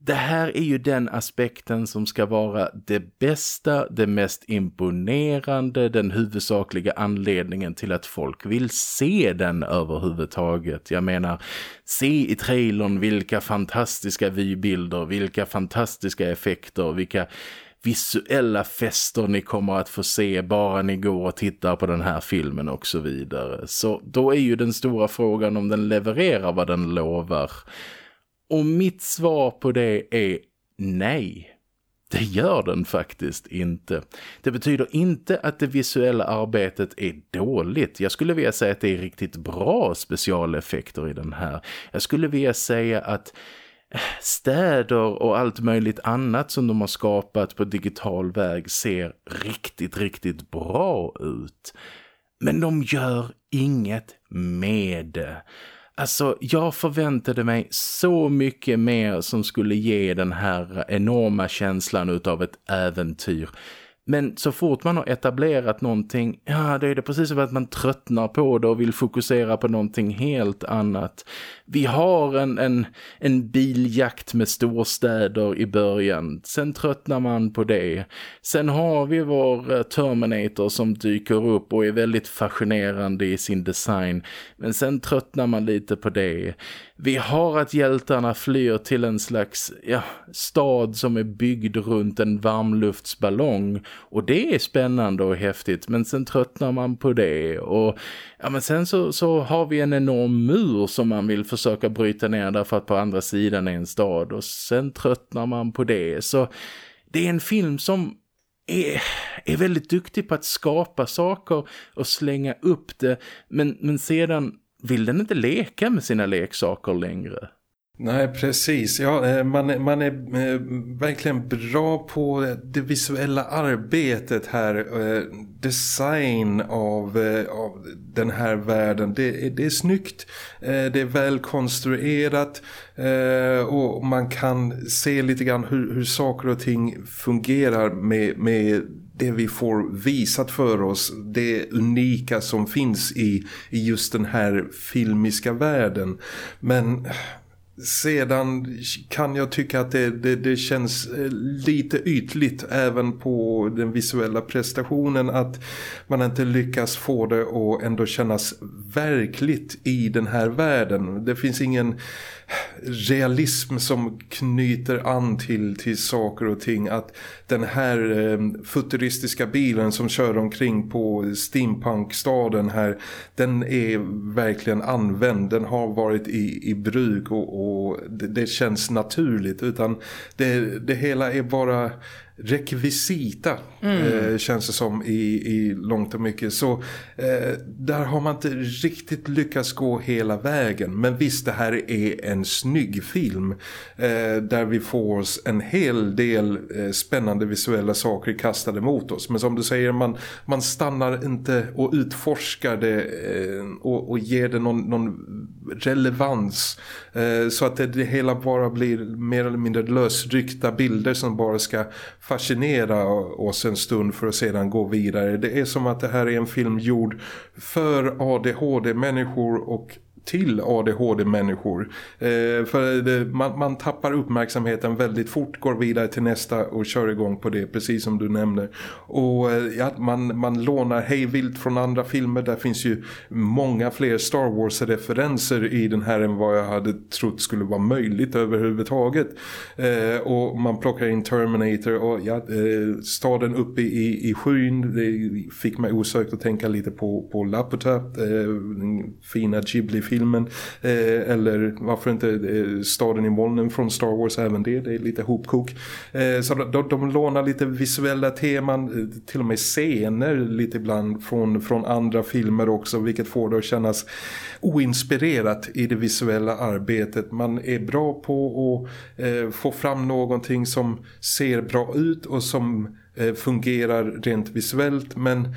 A: Det här är ju den aspekten som ska vara det bästa, det mest imponerande, den huvudsakliga anledningen till att folk vill se den överhuvudtaget. Jag menar, se i trailern vilka fantastiska vybilder, vilka fantastiska effekter, vilka visuella fester ni kommer att få se bara ni går och tittar på den här filmen och så vidare. Så då är ju den stora frågan om den levererar vad den lovar. Och mitt svar på det är nej. Det gör den faktiskt inte. Det betyder inte att det visuella arbetet är dåligt. Jag skulle vilja säga att det är riktigt bra specialeffekter i den här. Jag skulle vilja säga att städer och allt möjligt annat som de har skapat på digital väg ser riktigt, riktigt bra ut. Men de gör inget med det. Alltså, jag förväntade mig så mycket mer som skulle ge den här enorma känslan utav ett äventyr. Men så fort man har etablerat någonting, ja då är det precis som att man tröttnar på det och vill fokusera på någonting helt annat. Vi har en, en, en biljakt med storstäder i början, sen tröttnar man på det. Sen har vi vår eh, Terminator som dyker upp och är väldigt fascinerande i sin design, men sen tröttnar man lite på det. Vi har att hjältarna flyr till en slags ja, stad som är byggd runt en varmluftsballong. Och det är spännande och häftigt men sen tröttnar man på det. Och ja, men sen så, så har vi en enorm mur som man vill försöka bryta ner därför att på andra sidan är en stad. Och sen tröttnar man på det. Så det är en film som är, är väldigt duktig på att skapa saker och slänga upp det. Men, men sedan vill den inte leka med sina leksaker längre.
B: Nej, precis. Ja, eh, man, är, man är eh, verkligen bra på det visuella arbetet här. Eh, design av, av den här världen. Det, det är snyggt. Det är välkonstruerat. Och man kan se lite grann hur, hur saker och ting fungerar med, med det vi får visat för oss, det unika som finns i, i just den här filmiska världen. Men sedan kan jag tycka att det, det, det, känns eh, lite ytligt även på den visuella prestationen att man inte lyckas få det att ändå kännas verkligt i den här världen. Det finns ingen realism som knyter an till, till saker och ting. Att den här eh, futuristiska bilen som kör omkring på steampunkstaden här, den är verkligen använd. Den har varit i, i bruk och, och det, det, känns naturligt. Utan det, det hela är bara rekvisita mm. eh, känns det som i, i långt och mycket. Så eh, där har man inte riktigt lyckats gå hela vägen. Men visst det här är en snygg film eh, där vi får oss en hel del eh, spännande visuella saker kastade mot oss. Men som du säger, man, man stannar inte och utforskar det eh, och, och ger det någon, någon relevans eh, så att det, det, hela bara blir mer eller mindre lösryckta bilder som bara ska fascinera oss en stund för att sedan gå vidare. Det är som att det här är en film gjord för ADHD-människor och till ADHD-människor. Eh, för det, man, man, tappar uppmärksamheten väldigt fort, går vidare till nästa och kör igång på det, precis som du nämnde. Och eh, ja, man, man lånar hejvilt från andra filmer. Där finns ju många fler Star Wars-referenser i den här än vad jag hade trott skulle vara möjligt överhuvudtaget. Eh, och man plockar in Terminator och ja, eh, staden uppe i, i skyn. Det fick mig osökt att tänka lite på, på Laputa, eh, den fina Ghibli-filmen filmen eh, eller varför inte eh, staden i molnen från Star Wars även det, det är lite hopkok. Eh, så de, de lånar lite visuella teman eh, till och med scener lite ibland från, från andra filmer också vilket får det att kännas oinspirerat i det visuella arbetet. Man är bra på att eh, få fram någonting som ser bra ut och som eh, fungerar rent visuellt men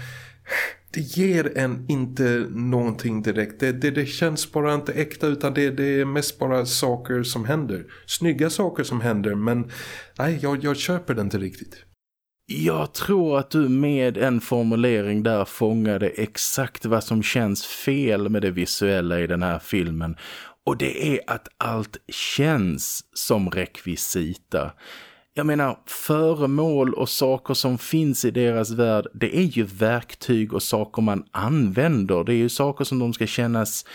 B: det ger en inte någonting direkt. Det, det, det känns bara inte äkta utan det, det, är mest bara saker som händer. Snygga saker som händer men nej, jag, jag köper det inte riktigt.
A: Jag tror att du med en formulering där fångade exakt vad som känns fel med det visuella i den här filmen. Och det är att allt känns som rekvisita. Jag menar, föremål och saker som finns i deras värld, det är ju verktyg och saker man använder. Det är ju saker som de ska kännas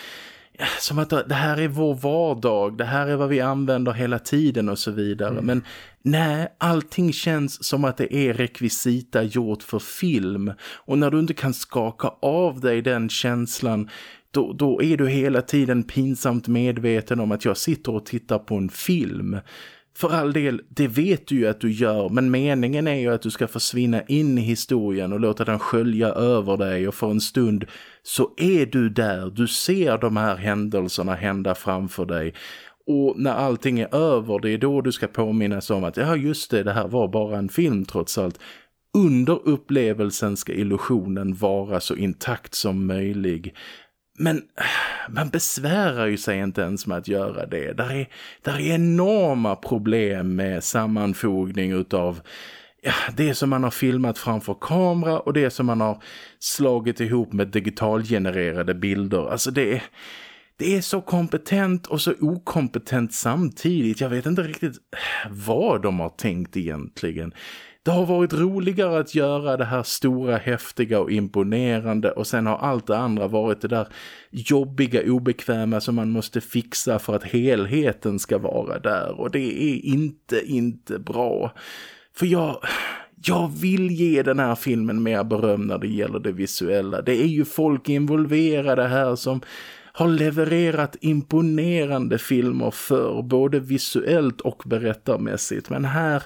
A: som att det här är vår vardag, det här är vad vi använder hela tiden och så vidare. Mm. Men nej, allting känns som att det är rekvisita gjort för film. Och när du inte kan skaka av dig den känslan, då, då är du hela tiden pinsamt medveten om att jag sitter och tittar på en film. För all del, det vet du ju att du gör men meningen är ju att du ska försvinna in i historien och låta den skölja över dig och för en stund så är du där, du ser de här händelserna hända framför dig och när allting är över det är då du ska påminnas om att ja just det, det här var bara en film trots allt. Under upplevelsen ska illusionen vara så intakt som möjlig. Men man besvärar ju sig inte ens med att göra det. Där är, där är enorma problem med sammanfogning utav ja, det som man har filmat framför kamera och det som man har slagit ihop med digitalgenererade bilder. Alltså det är, det är så kompetent och så okompetent samtidigt. Jag vet inte riktigt vad de har tänkt egentligen. Det har varit roligare att göra det här stora, häftiga och imponerande och sen har allt det andra varit det där jobbiga, obekväma som man måste fixa för att helheten ska vara där och det är inte, inte bra. För jag... Jag vill ge den här filmen mer beröm när det gäller det visuella. Det är ju folk involverade här som har levererat imponerande filmer för både visuellt och berättarmässigt. Men här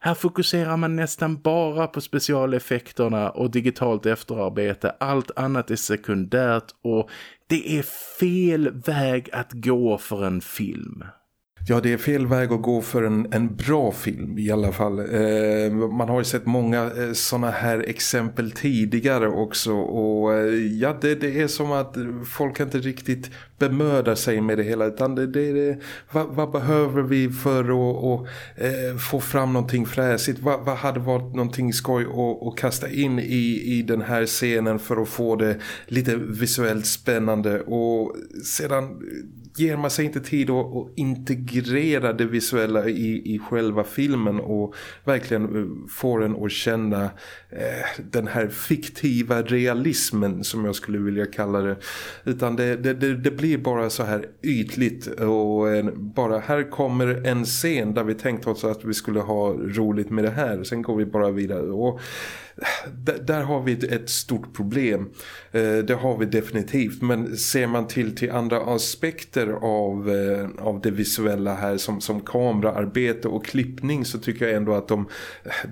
A: här fokuserar man nästan bara på specialeffekterna och digitalt efterarbete. Allt annat är sekundärt och det är fel väg att gå för en film.
B: Ja, det är fel väg att gå för en, en bra film i alla fall. Eh, man har ju sett många eh, sådana här exempel tidigare också. Och eh, ja, det, det, är som att folk inte riktigt bemödar sig med det hela. Utan det, det, det vad, vad, behöver vi för att och, eh, få fram någonting fräsigt? Vad, vad hade varit någonting skoj att, att kasta in i, i den här scenen för att få det lite visuellt spännande? Och sedan ger man sig inte tid att, att integrera det visuella i, i själva filmen och verkligen eh, får en att känna eh, den här fiktiva realismen som jag skulle vilja kalla det. Utan det, det, det blir bara så här ytligt och bara här kommer en scen där vi tänkte oss att vi skulle ha roligt med det här. Sen går vi bara vidare och där har vi ett stort problem. Eh, det har vi definitivt. Men ser man till till andra aspekter av, eh, av det visuella här som, som kameraarbete och klippning så tycker jag ändå att de,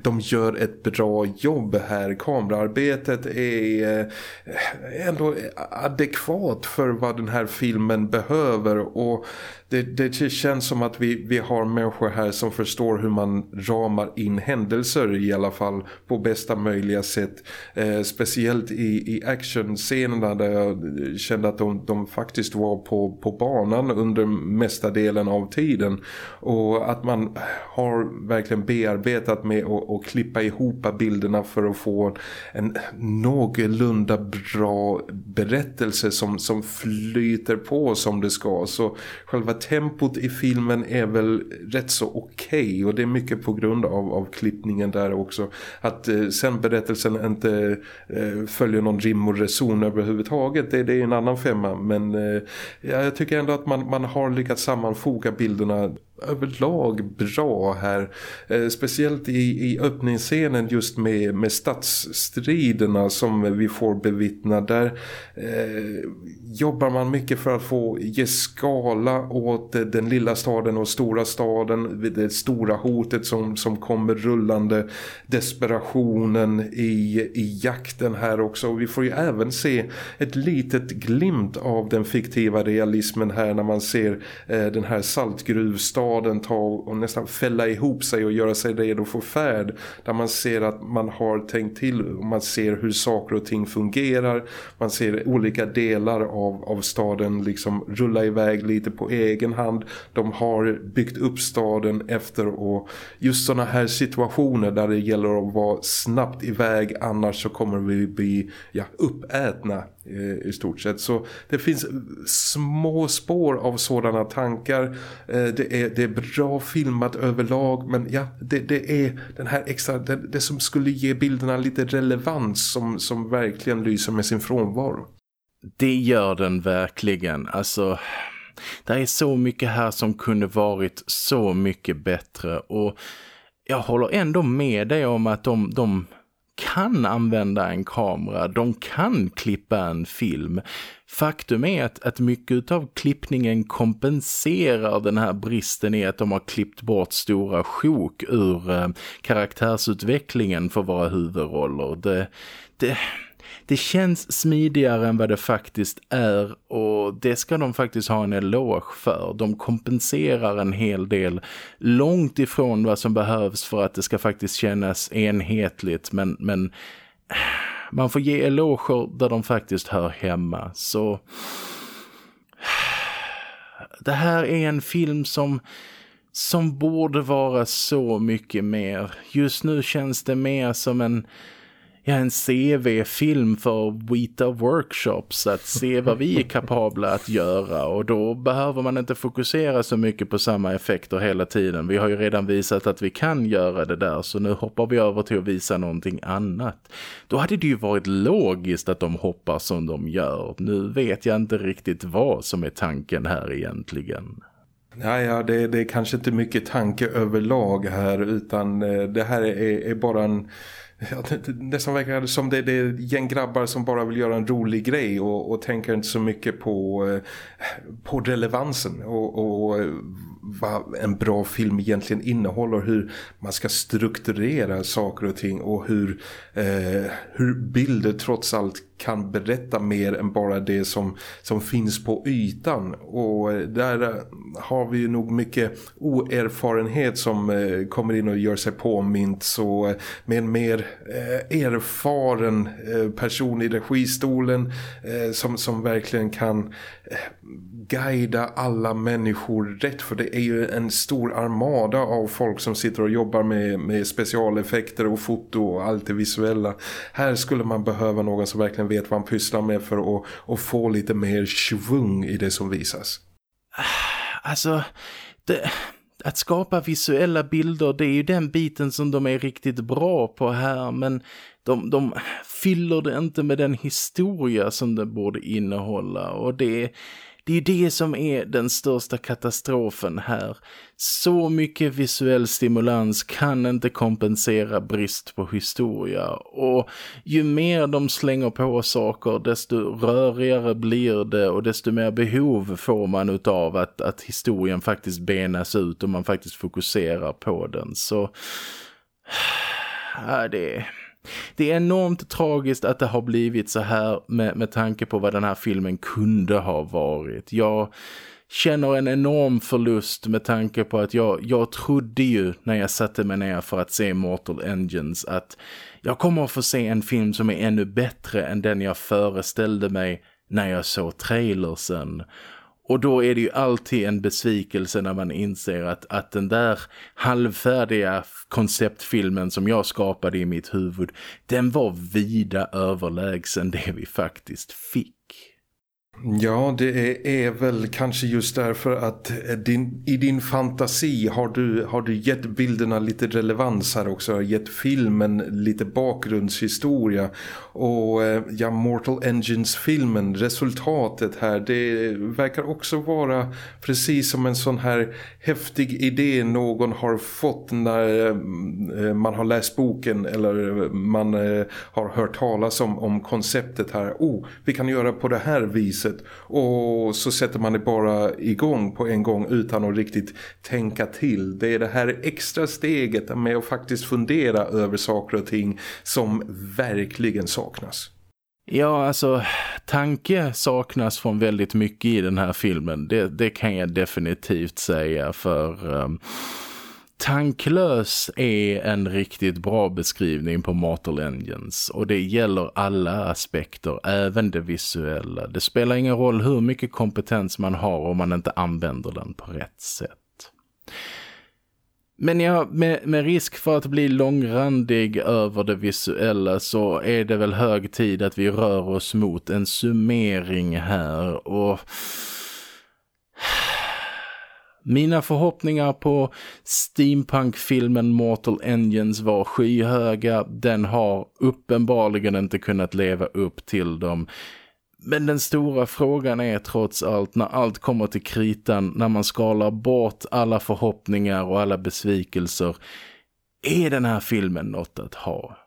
B: de gör ett bra jobb här. Kameraarbetet är eh, ändå adekvat för vad den här filmen behöver och det, det känns som att vi, vi har människor här som förstår hur man ramar in händelser i alla fall på bästa möjliga sätt. Eh, speciellt i, i actionscenerna där jag kände att de, de faktiskt var på, på banan under mesta delen av tiden. Och att man har verkligen bearbetat med att, att klippa ihop bilderna för att få en någorlunda bra berättelse som, som flyter på som det ska. Så själva tempot i filmen är väl rätt så okej okay, och det är mycket på grund av, av klippningen där också. Att eh, sen berättelsen inte eh, följer någon rim och reson överhuvudtaget, det, det är en annan femma. Men eh, jag tycker ändå att man, man har lyckats sammanfoga bilderna överlag bra här. Eh, speciellt i, i öppningsscenen just med, med stadsstriderna som vi får bevittna. Där eh, jobbar man mycket för att få ge skala åt den lilla staden och stora staden. Det stora hotet som, som kommer rullande. Desperationen i, i jakten här också. Vi får ju även se ett litet glimt av den fiktiva realismen här när man ser eh, den här saltgruvstaden staden ta och nästan fälla ihop sig och göra sig redo för färd. Där man ser att man har tänkt till och man ser hur saker och ting fungerar. Man ser olika delar av, av staden liksom rulla iväg lite på egen hand. De har byggt upp staden efter och just sådana här situationer där det gäller att vara snabbt iväg annars så kommer vi bli ja, uppätna i stort sett. Så det finns små spår av sådana tankar. Eh, det är, det är bra filmat överlag men ja, det, det är den här extra, det, det, som skulle ge bilderna lite relevans som, som verkligen lyser med sin frånvaro.
A: Det gör den verkligen. Alltså, det är så mycket här som kunde varit så mycket bättre och jag håller ändå med dig om att de, de kan använda en kamera, de kan klippa en film. Faktum är att, att mycket av klippningen kompenserar den här bristen i att de har klippt bort stora sjok ur eh, karaktärsutvecklingen för våra huvudroller. Det, det, det känns smidigare än vad det faktiskt är och det ska de faktiskt ha en eloge för. De kompenserar en hel del långt ifrån vad som behövs för att det ska faktiskt kännas enhetligt men, men man får ge eloger där de faktiskt hör hemma. Så det här är en film som som borde vara så mycket mer. Just nu känns det mer som en ja, en CV-film för Weta Workshops att se vad vi är kapabla att göra och då behöver man inte fokusera så mycket på samma effekter hela tiden. Vi har ju redan visat att vi kan göra det där så nu hoppar vi över till att visa någonting annat. Då hade det ju varit logiskt att de hoppar som de gör. Nu vet jag inte riktigt vad som är tanken här egentligen.
B: Ja, ja det, det är kanske inte mycket tanke överlag här utan eh, det här är, är bara en Ja, det, det som verkar som det, det är gäng grabbar som bara vill göra en rolig grej och, och tänker inte så mycket på, eh, på relevansen och, och eh, vad en bra film egentligen innehåller, hur man ska strukturera saker och ting och hur, eh, hur bilder trots allt kan berätta mer än bara det som, som finns på ytan. Och där har vi ju nog mycket oerfarenhet som eh, kommer in och gör sig påmint. Så eh, med en mer eh, erfaren eh, person i registolen eh, som, som verkligen kan eh, guida alla människor rätt. För det är ju en stor armada av folk som sitter och jobbar med, med specialeffekter och foto och allt det visuella. Här skulle man behöva någon som verkligen vet vad han pysslar med för att, att få lite mer svung i det som visas.
A: Alltså, det, att skapa visuella bilder det är ju den biten som de är riktigt bra på här men de, de fyller det inte med den historia som det borde innehålla och det det är ju det som är den största katastrofen här. Så mycket visuell stimulans kan inte kompensera brist på historia. Och ju mer de slänger på saker desto rörigare blir det och desto mer behov får man utav att, att historien faktiskt benas ut och man faktiskt fokuserar på den. Så... Ja, det är det är enormt tragiskt att det har blivit så här med, med tanke på vad den här filmen kunde ha varit. Jag känner en enorm förlust med tanke på att jag, jag trodde ju när jag satte mig ner för att se Mortal Engines att Jag kommer att få se en film som är ännu bättre än den jag föreställde mig när jag såg trailersen. Och då är det ju alltid en besvikelse när man inser att, att den där halvfärdiga konceptfilmen som jag skapade i mitt huvud, den var vida överlägsen det vi faktiskt fick.
B: Ja, det är, är, väl kanske just därför att eh, din, i din fantasi har du, har du gett bilderna lite relevans här också. Har Gett filmen lite bakgrundshistoria. Och eh, ja, Mortal Engines-filmen, resultatet här, det verkar också vara precis som en sån här häftig idé någon har fått när eh, man har läst boken eller man har hört talas om, om konceptet här. Oh, vi kan göra på det här viset viset och så sätter man det bara igång på en gång utan att riktigt tänka till. Det är det här extra steget med att faktiskt fundera över saker och ting som verkligen saknas.
A: Ja, alltså tanke saknas från väldigt mycket i den här filmen. Det, det kan jag definitivt säga för... Um Tanklös är en riktigt bra beskrivning på Mortal Engines och det gäller alla aspekter, även det visuella. Det spelar ingen roll hur mycket kompetens man har om man inte använder den på rätt sätt. Men ja, med, med risk för att bli långrandig över det visuella så är det väl hög tid att vi rör oss mot en summering här och mina förhoppningar på steampunkfilmen Mortal Engines var skyhöga. Den har uppenbarligen inte kunnat leva upp till dem. Men den stora frågan är trots allt när allt kommer till kritan, när man skalar bort alla förhoppningar och alla besvikelser. Är den här filmen något att ha?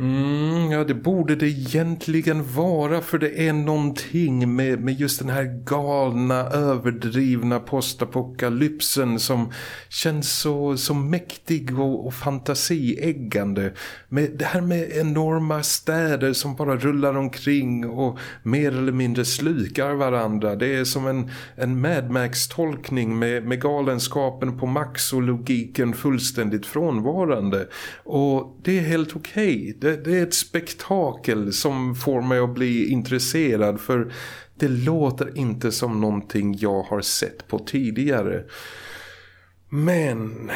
B: Mm, ja, det borde det egentligen vara för det är någonting med, med just den här galna, överdrivna postapokalypsen som känns så, så mäktig och, och fantasieggande. Med det här med enorma städer som bara rullar omkring och mer eller mindre slukar varandra. Det är som en, en Mad Max-tolkning med, med galenskapen på max och logiken fullständigt frånvarande. Och det är helt okej. Okay det, det är ett spektakel som får mig att bli intresserad för det låter inte som någonting jag har sett på tidigare. Men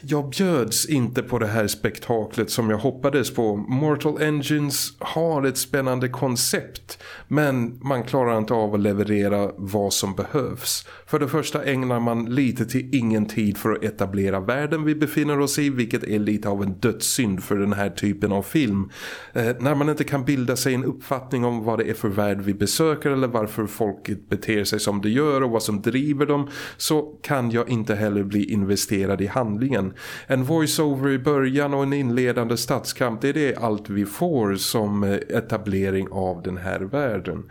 B: jag bjöds inte på det här spektaklet som jag hoppades på. Mortal Engines har ett spännande koncept men man klarar inte av att leverera vad som behövs. För det första ägnar man lite till ingen tid för att etablera världen vi befinner oss i vilket är lite av en dödssynd för den här typen av film. Eh, när man inte kan bilda sig en uppfattning om vad det är för värld vi besöker eller varför folket beter sig som det gör och vad som driver dem så kan jag inte heller bli investerad i handlingen. En voiceover i början och en inledande stadskamp det är det allt vi får som eh, etablering av den här världen.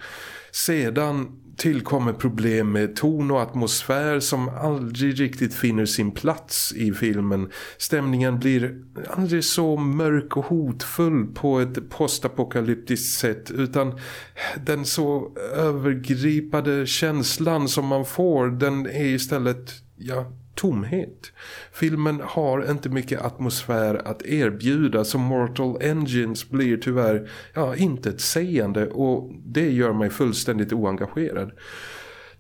B: Sedan tillkommer problem med ton och atmosfär som aldrig riktigt finner sin plats i filmen. Stämningen blir aldrig så mörk och hotfull på ett postapokalyptiskt sätt utan den så övergripade känslan som man får den är istället ja, tomhet. Filmen har inte mycket atmosfär att erbjuda så Mortal Engines blir tyvärr ja, inte ett seende och det gör mig fullständigt oengagerad.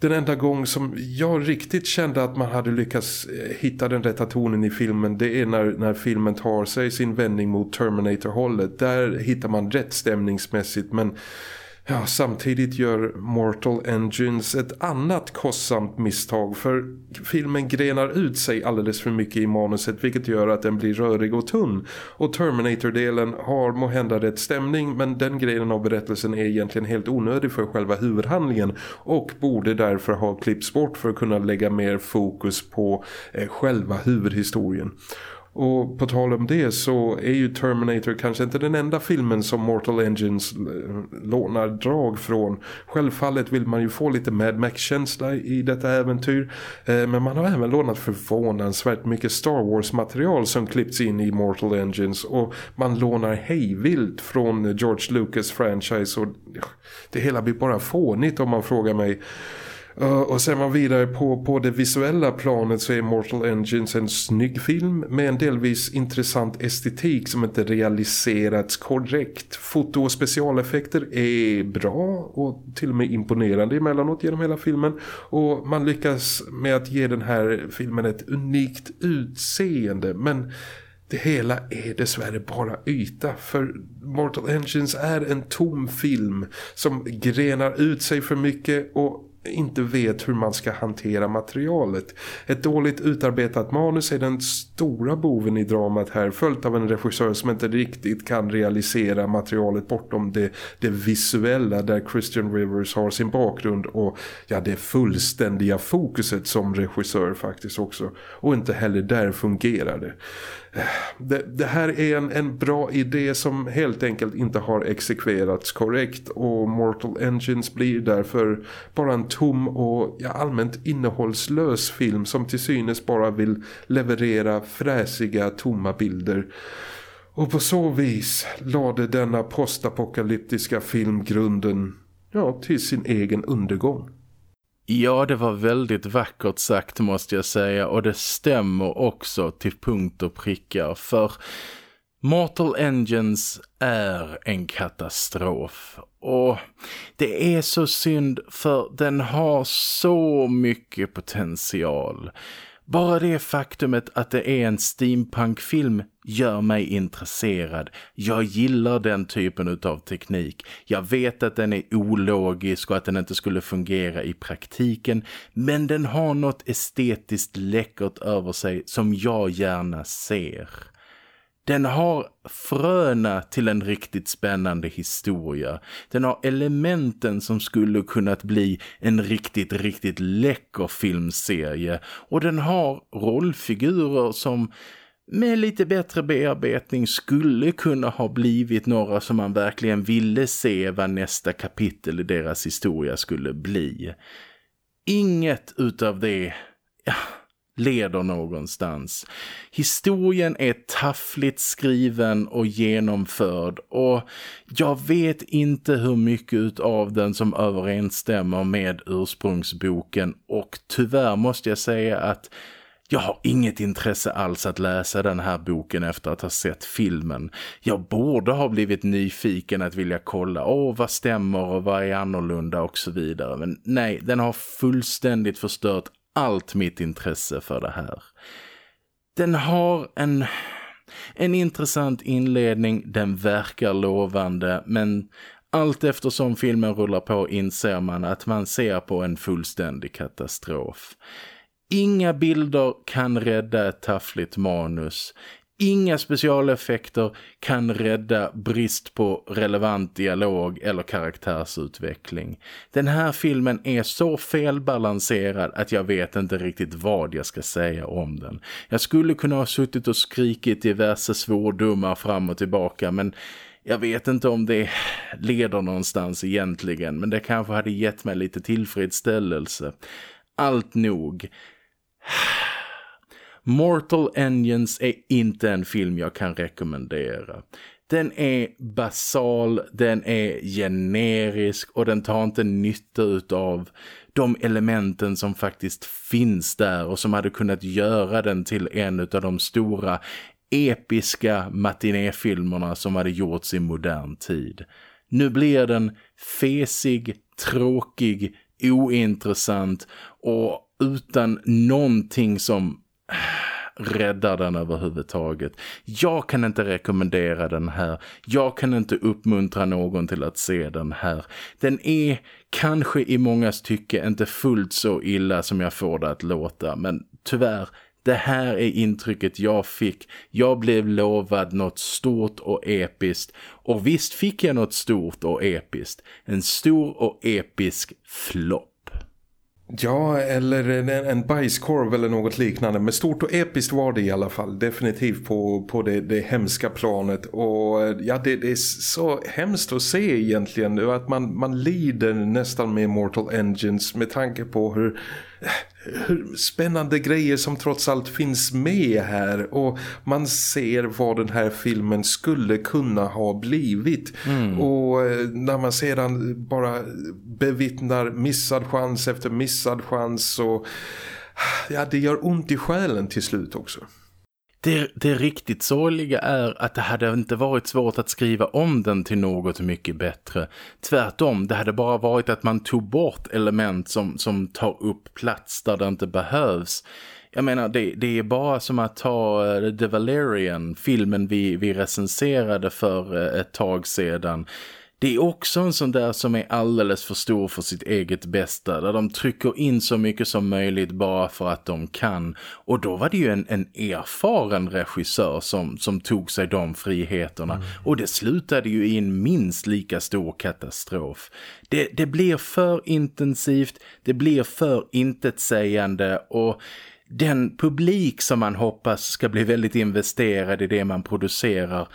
B: Den enda gång som jag riktigt kände att man hade lyckats eh, hitta den rätta tonen i filmen det är när, när filmen tar sig sin vändning mot Terminator-hållet. Där hittar man rätt stämningsmässigt men Ja, samtidigt gör Mortal Engines ett annat kostsamt misstag för filmen grenar ut sig alldeles för mycket i manuset vilket gör att den blir rörig och tunn. Och Terminator-delen har måhända rätt stämning men den grenen av berättelsen är egentligen helt onödig för själva huvudhandlingen och borde därför ha klippts bort för att kunna lägga mer fokus på eh, själva huvudhistorien. Och på tal om det så är ju Terminator kanske inte den enda filmen som Mortal Engines eh, lånar drag från. Självfallet vill man ju få lite Mad Max-känsla i detta äventyr. Eh, men man har även lånat förvånansvärt mycket Star Wars-material som klippts in i Mortal Engines. Och man lånar hejvilt från George Lucas franchise och det hela blir bara fånigt om man frågar mig. Eh, och sen man vidare på, på det visuella planet så är Mortal Engines en snygg film med en delvis intressant estetik som inte realiserats korrekt. Foto och specialeffekter är bra och till och med imponerande emellanåt genom hela filmen och man lyckas med att ge den här filmen ett unikt utseende men det hela är dessvärre bara yta för Mortal Engines är en tom film som grenar ut sig för mycket och inte vet hur man ska hantera materialet. Ett dåligt utarbetat manus är den stora boven i dramat här följt av en regissör som inte riktigt kan realisera materialet bortom det, det visuella där Christian Rivers har sin bakgrund och ja det fullständiga fokuset som regissör faktiskt också och inte heller där fungerar det det, det, här är en, en bra idé som helt enkelt inte har exekverats korrekt och Mortal Engines blir därför bara en tom och ja, allmänt innehållslös film som till synes bara vill leverera fräsiga tomma bilder. Och på så vis lade denna postapokalyptiska film grunden ja, till sin egen undergång.
A: Ja, det var väldigt vackert sagt måste jag säga och det stämmer också till punkt och prickar för Mortal Engines är en katastrof och det är så synd för den har så mycket potential. Bara det faktumet att det är en steampunkfilm gör mig intresserad. Jag gillar den typen av teknik. Jag vet att den är ologisk och att den inte skulle fungera i praktiken. Men den har något estetiskt läckert över sig som jag gärna ser. Den har fröna till en riktigt spännande historia. Den har elementen som skulle kunnat bli en riktigt, riktigt läcker filmserie. Och den har rollfigurer som med lite bättre bearbetning skulle kunna ha blivit några som man verkligen ville se vad nästa kapitel i deras historia skulle bli. Inget utav det... Ja leder någonstans. Historien är taffligt skriven och genomförd och jag vet inte hur mycket av den som överensstämmer med ursprungsboken och tyvärr måste jag säga att jag har inget intresse alls att läsa den här boken efter att ha sett filmen. Jag borde ha blivit nyfiken att vilja kolla, åh vad stämmer och vad är annorlunda och så vidare. Men nej, den har fullständigt förstört allt mitt intresse för det här. Den har en, en intressant inledning, den verkar lovande men allt eftersom filmen rullar på inser man att man ser på en fullständig katastrof. Inga bilder kan rädda ett taffligt manus. Inga specialeffekter kan rädda brist på relevant dialog eller karaktärsutveckling. Den här filmen är så felbalanserad att jag vet inte riktigt vad jag ska säga om den. Jag skulle kunna ha suttit och skrikit diverse svordomar fram och tillbaka men jag vet inte om det leder någonstans egentligen men det kanske hade gett mig lite tillfredsställelse. Allt nog. Mortal Engines är inte en film jag kan rekommendera. Den är basal, den är generisk och den tar inte nytta av de elementen som faktiskt finns där och som hade kunnat göra den till en av de stora episka matinéfilmerna som hade gjorts i modern tid. Nu blir den fesig, tråkig, ointressant och utan någonting som räddar den överhuvudtaget. Jag kan inte rekommendera den här. Jag kan inte uppmuntra någon till att se den här. Den är kanske i mångas tycke inte fullt så illa som jag får det att låta. Men tyvärr, det här är intrycket jag fick. Jag blev lovad något stort och episkt. Och visst fick jag något stort och episkt. En stor och episk flopp.
B: Ja, eller en, en bajskorv eller något liknande. Men stort och episkt var det i alla fall. Definitivt på, på det, det hemska planet. Och eh, ja, det, det, är så hemskt att se egentligen. Att man, man lider nästan med Mortal Engines med tanke på hur spännande grejer som trots allt finns med här och man ser vad den här filmen skulle kunna ha blivit mm. och eh, när man sedan bara bevittnar missad chans efter missad chans och ja, det gör ont i själen till slut också.
A: Det, det riktigt sorgliga är att det hade inte varit svårt att skriva om den till något mycket bättre. Tvärtom, det hade bara varit att man tog bort element som, som tar upp plats där det inte behövs. Jag menar, det, det är bara som att ta uh, The Valerian, filmen vi, vi recenserade för uh, ett tag sedan- det är också en sån där som är alldeles för stor för sitt eget bästa. Där de trycker in så mycket som möjligt bara för att de kan. Och då var det ju en, en erfaren regissör som, som tog sig de friheterna. Mm. Och det slutade ju i en minst lika stor katastrof. Det, det blir för intensivt, det blir för intetsägande och den publik som man hoppas ska bli väldigt investerad i det man producerar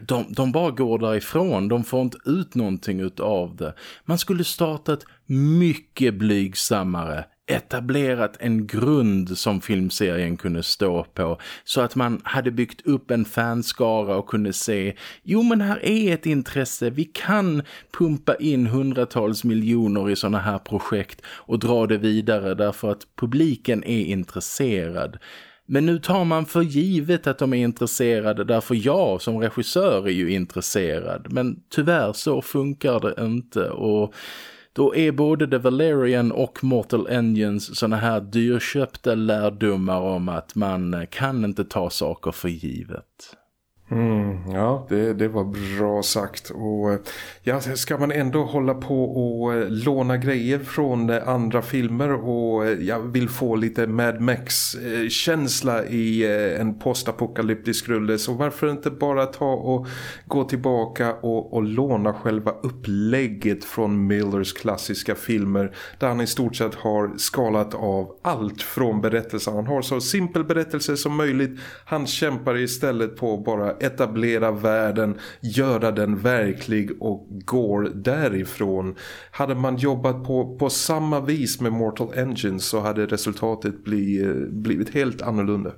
A: de, de bara går därifrån. De får inte ut någonting av det. Man skulle startat mycket blygsammare etablerat en grund som filmserien kunde stå på så att man hade byggt upp en fanskara och kunde se jo men här är ett intresse, vi kan pumpa in hundratals miljoner i sådana här projekt och dra det vidare därför att publiken är intresserad. Men nu tar man för givet att de är intresserade därför jag som regissör är ju intresserad. Men tyvärr så funkar det inte och då är både The Valerian och Mortal Engines såna här dyrköpta lärdomar om att man kan inte ta saker för givet.
B: Mm, ja, det, det var bra sagt. Och eh, ja, ska man ändå hålla på och eh, låna grejer från eh, andra filmer och jag vill få lite Mad Max-känsla i en postapokalyptisk rulle så varför inte bara ta och gå tillbaka och, och låna själva upplägget från Millers klassiska filmer där han i stort sett har skalat av allt från berättelsen. Han har så simpel berättelse som möjligt. Han kämpar istället på bara etablera världen, göra den verklig och går därifrån. Hade man jobbat på, på samma vis med Mortal Engines så hade resultatet bli, eh, blivit helt annorlunda.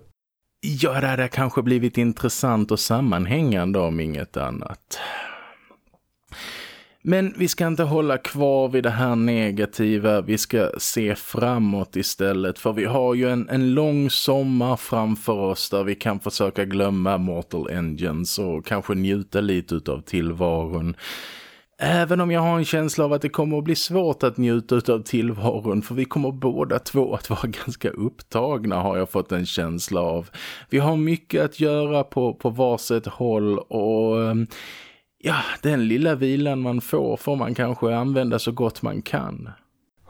A: Ja, det hade kanske blivit intressant och sammanhängande om inget annat. Men vi ska inte hålla kvar vid det här negativa, vi ska se framåt istället för vi har ju en, en lång sommar framför oss där vi kan försöka glömma Mortal Engines och kanske njuta lite av tillvaron. Även om jag har en känsla av att det kommer att bli svårt att njuta av tillvaron för vi kommer båda två att vara ganska upptagna har jag fått en känsla av. Vi har mycket att göra på, på varsitt håll och ehm, ja, den lilla vilan man får får man kanske använda så gott man kan.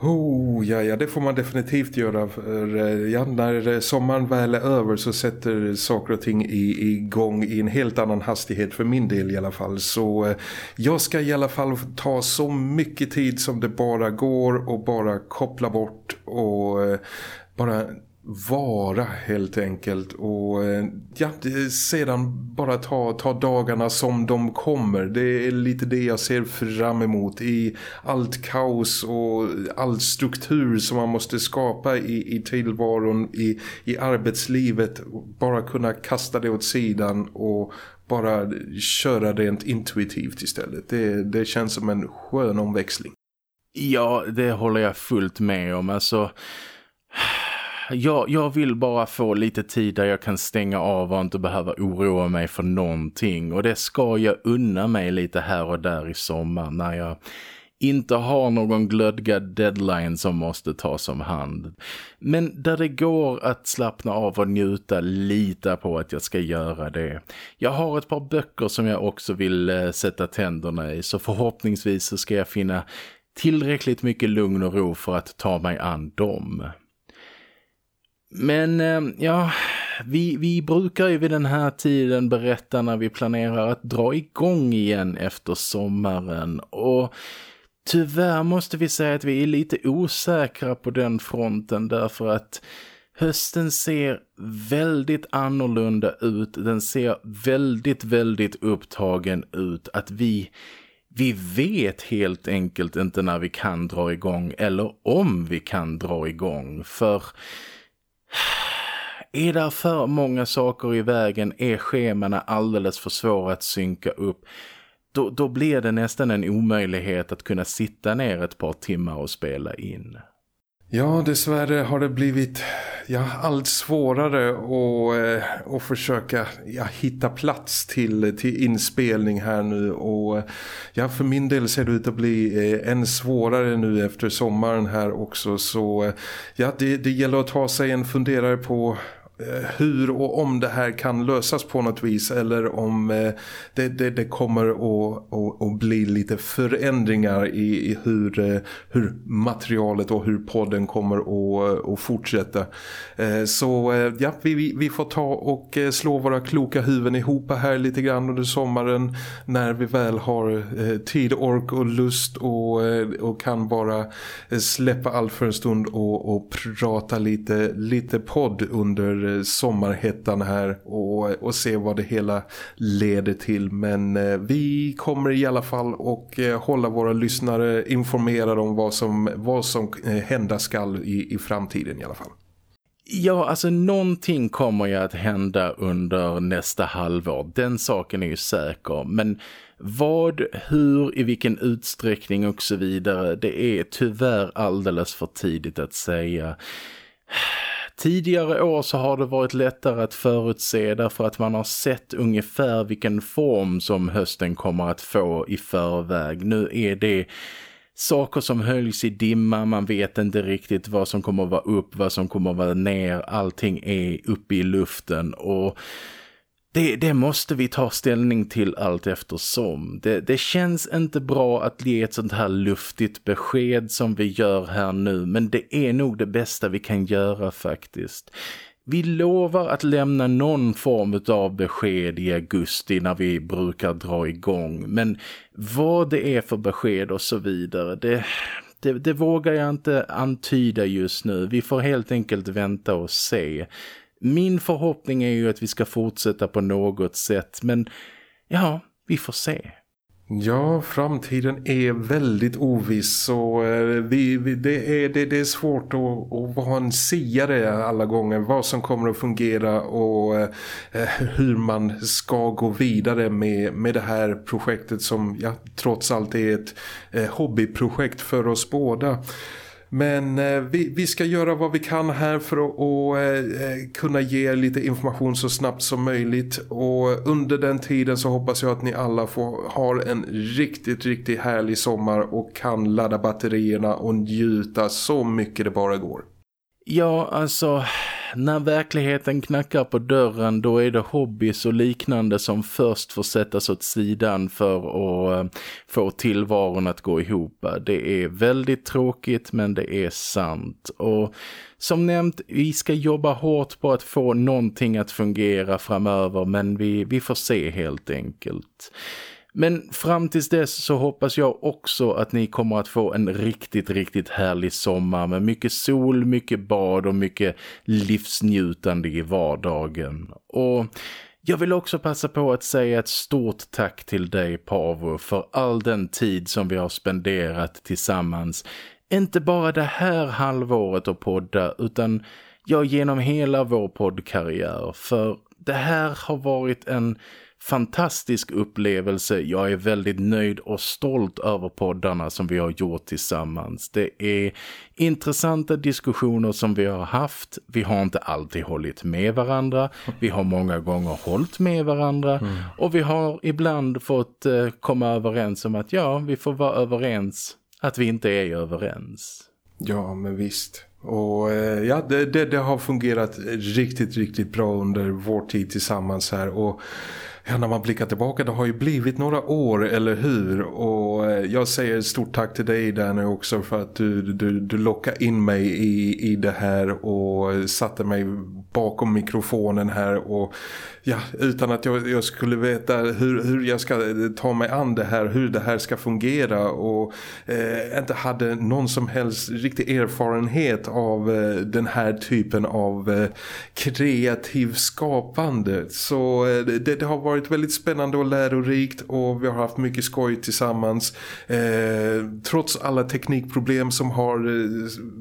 B: Oh, ja, ja, det får man definitivt göra. För, eh, ja, när eh, sommaren väl är över så sätter saker och ting i, igång i en helt annan hastighet för min del i alla fall. Så eh, jag ska i alla fall ta så mycket tid som det bara går och bara koppla bort och bara vara helt enkelt och eh, ja, sedan bara ta, ta dagarna som de kommer. Det är lite det jag ser fram emot i allt kaos och all struktur som man måste skapa i, i tillvaron, i, i arbetslivet. Bara kunna kasta det åt sidan och bara köra rent intuitivt istället. Det, det känns som en skön omväxling.
A: Ja, det håller jag fullt med om. Alltså jag, jag vill bara få lite tid där jag kan stänga av och inte behöva oroa mig för någonting. Och det ska jag unna mig lite här och där i sommar när jag inte har någon glödgad deadline som måste tas om hand. Men där det går att slappna av och njuta lita på att jag ska göra det. Jag har ett par böcker som jag också vill eh, sätta tänderna i så förhoppningsvis så ska jag finna tillräckligt mycket lugn och ro för att ta mig an dem. Men eh, ja, vi, vi brukar ju vid den här tiden berätta när vi planerar att dra igång igen efter sommaren och tyvärr måste vi säga att vi är lite osäkra på den fronten därför att hösten ser väldigt annorlunda ut. Den ser väldigt, väldigt upptagen ut. Att vi Vi vet helt enkelt inte när vi kan dra igång eller om vi kan dra igång för är det för många saker i vägen är schemana alldeles för svåra att synka upp då, då blir det nästan en omöjlighet att kunna sitta ner ett par timmar och spela in.
B: Ja, dessvärre har det blivit ja, allt svårare att, eh, att försöka ja, hitta plats till, till inspelning här nu. Och eh, ja, för min del ser det ut att bli eh, än svårare nu efter sommaren här också. Så ja, det, det gäller att ta sig en funderare på Eh, hur och om det här kan lösas på något vis eller om eh, det, det, det kommer att, att, att, bli lite förändringar i, i hur, eh, hur materialet och hur podden kommer att, att fortsätta. Så ja, vi, vi får ta och slå våra kloka huvuden ihop här lite grann under sommaren när vi väl har tid, ork och lust och, och kan bara släppa allt för en stund och, och prata lite, lite podd under Eh, sommarhettan här och, och se vad det hela leder till. Men eh, vi kommer i alla fall och eh, hålla våra lyssnare informerade om vad som, vad som eh, hända skall i, i framtiden i alla fall.
A: Ja, alltså någonting kommer ju att hända under nästa halvår. Den saken är ju säker. Men vad, hur, i vilken utsträckning och så vidare, det är tyvärr alldeles för tidigt att säga. Tidigare år så har det varit lättare att förutse därför att man har sett ungefär vilken form som hösten kommer att få i förväg. Nu är det saker som höljs i dimma, man vet inte riktigt vad som kommer att vara upp, vad som kommer att vara ner, allting är uppe i luften och det, det, måste vi ta ställning till allt eftersom. Det, det känns inte bra att ge ett sånt här luftigt besked som vi gör här nu. Men det är nog det bästa vi kan göra faktiskt. Vi lovar att lämna någon form av besked i augusti när vi brukar dra igång. Men vad det är för besked och så vidare, det, det, det vågar jag inte antyda just nu. Vi får helt enkelt vänta och se. Min förhoppning är ju att vi ska fortsätta på något sätt men ja, vi får se.
B: Ja, framtiden är väldigt oviss och eh, vi, vi, det, är, det, det är svårt att, att vara en siare alla gånger vad som kommer att fungera och eh, eh, hur man ska gå vidare med, med det här projektet som ja, trots allt är ett hobbyprojekt för oss båda. Men eh, vi, vi, ska göra vad vi kan här för att och, eh, eh kunna ge lite information så snabbt som möjligt. Och under den tiden så hoppas jag att ni alla får, har en riktigt, riktigt härlig sommar och kan ladda batterierna och njuta så mycket det bara går.
A: Ja, alltså när verkligheten knackar på dörren då är det hobbys och liknande som först får sättas åt sidan för att eh, få tillvaron att gå ihop. Det är väldigt tråkigt men det är sant. Och som nämnt, vi ska jobba hårt på att få någonting att fungera framöver men vi, vi får se helt enkelt. Men fram tills dess så hoppas jag också att ni kommer att få en riktigt, riktigt härlig sommar med mycket sol, mycket bad och mycket livsnjutande i vardagen. Och jag vill också passa på att säga ett stort tack till dig Pavo för all den tid som vi har spenderat tillsammans. Inte bara det här halvåret att podda utan ja, genom hela vår poddkarriär. För det här har varit en fantastisk upplevelse. Jag är väldigt nöjd och stolt över poddarna som vi har gjort tillsammans. Det är intressanta diskussioner som vi har haft. Vi har inte alltid hållit med varandra. Vi har många gånger hållit med varandra. Mm. Och vi har ibland fått eh, komma överens om att ja, vi får vara överens att vi inte är överens.
B: Ja, men visst. Och eh, ja, det, det, det, har fungerat riktigt, riktigt bra under vår tid tillsammans här. Och ja, när man blickar tillbaka, det har ju blivit några år, eller hur? Och eh, jag säger stort tack till dig Danny också för att du, du, du lockade in mig i, i det här och satte mig bakom mikrofonen här och ja, utan att jag, jag skulle veta hur, hur jag ska eh, ta mig an det här, hur det här ska fungera och eh, inte hade någon som helst riktig erfarenhet av eh, den här typen av eh, kreativ skapande. Så eh, det, det, har varit väldigt spännande och lärorikt och vi har haft mycket skoj tillsammans. Eh, trots alla teknikproblem som har, eh,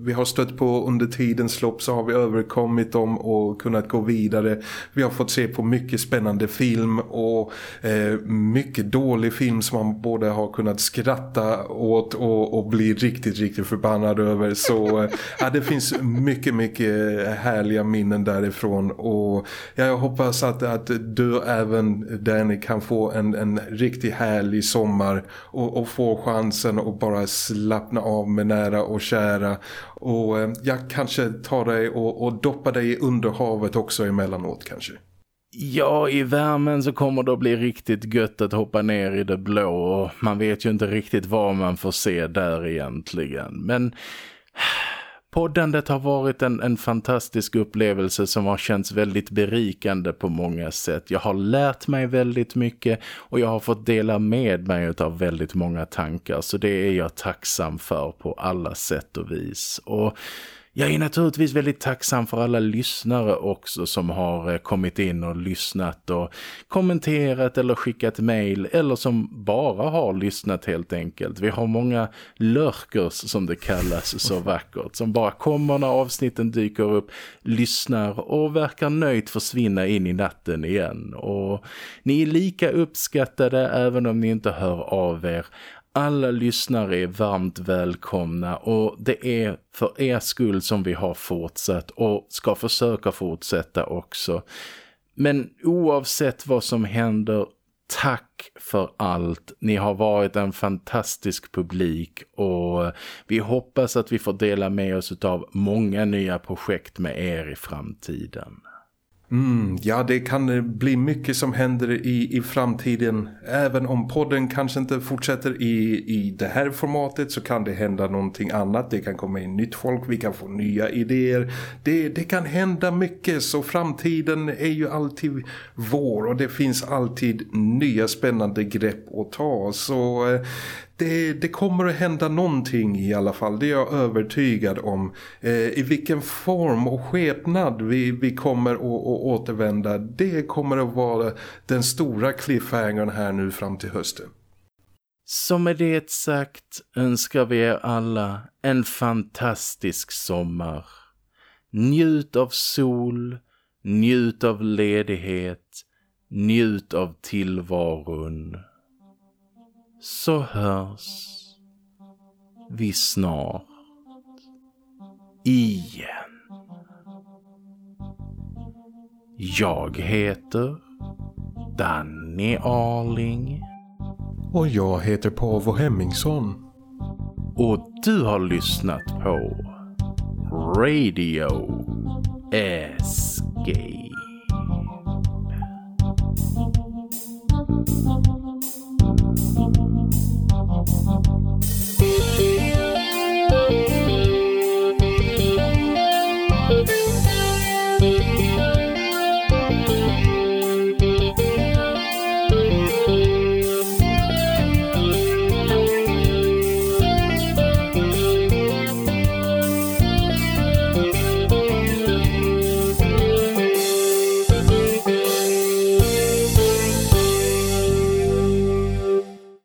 B: vi har stött på under tidens lopp så har vi överkommit dem och kunnat gå vidare. Vi har fått se på mycket spännande film och eh, mycket dålig film som man både har kunnat skratta åt och, och bli riktigt, riktigt förbannad över. Så eh, ja, det finns mycket, mycket härliga minnen därifrån och jag hoppas att, att du även Danny kan få en, en riktigt härlig sommar och, och få chansen att bara slappna av med nära och kära och eh, jag kanske tar dig och, och doppar dig under havet också emellanåt kanske.
A: Ja, i värmen så kommer det att bli riktigt gött att hoppa ner i det blå och man vet ju inte riktigt vad man får se där egentligen. Men poddandet har varit en, en fantastisk upplevelse som har känts väldigt berikande på många sätt. Jag har lärt mig väldigt mycket och jag har fått dela med mig av väldigt många tankar så det är jag tacksam för på alla sätt och vis. Och jag är naturligtvis väldigt tacksam för alla lyssnare också som har eh, kommit in och lyssnat och kommenterat eller skickat mejl eller som bara har lyssnat helt enkelt. Vi har många lurkers som det kallas så vackert som bara kommer när avsnitten dyker upp, lyssnar och verkar nöjt försvinna in i natten igen. Och ni är lika uppskattade även om ni inte hör av er alla lyssnare är varmt välkomna och det är för er skull som vi har fortsatt och ska försöka fortsätta också. Men oavsett vad som händer, tack för allt. Ni har varit en fantastisk publik och vi hoppas att vi får dela med oss av många nya projekt med er i framtiden.
B: Mm, ja, det kan eh, bli mycket som händer i, i framtiden. Även om podden kanske inte fortsätter i, i det här formatet så kan det hända någonting annat. Det kan komma in nytt folk, vi kan få nya idéer. Det, det kan hända mycket så framtiden är ju alltid vår och det finns alltid nya spännande grepp att ta. Så eh, det, det, kommer att hända någonting i alla fall, det är jag övertygad om. Eh, I vilken form och skepnad vi, vi kommer att, att återvända, det kommer att vara den stora cliffhangern här nu fram till hösten.
A: Så med det sagt önskar vi er alla en fantastisk sommar. Njut av sol, njut av ledighet, njut av tillvaron så hörs vi snart igen. Jag heter Danny Arling.
B: Och jag heter Pavo Hemmingsson.
A: Och du har lyssnat på Radio Escape.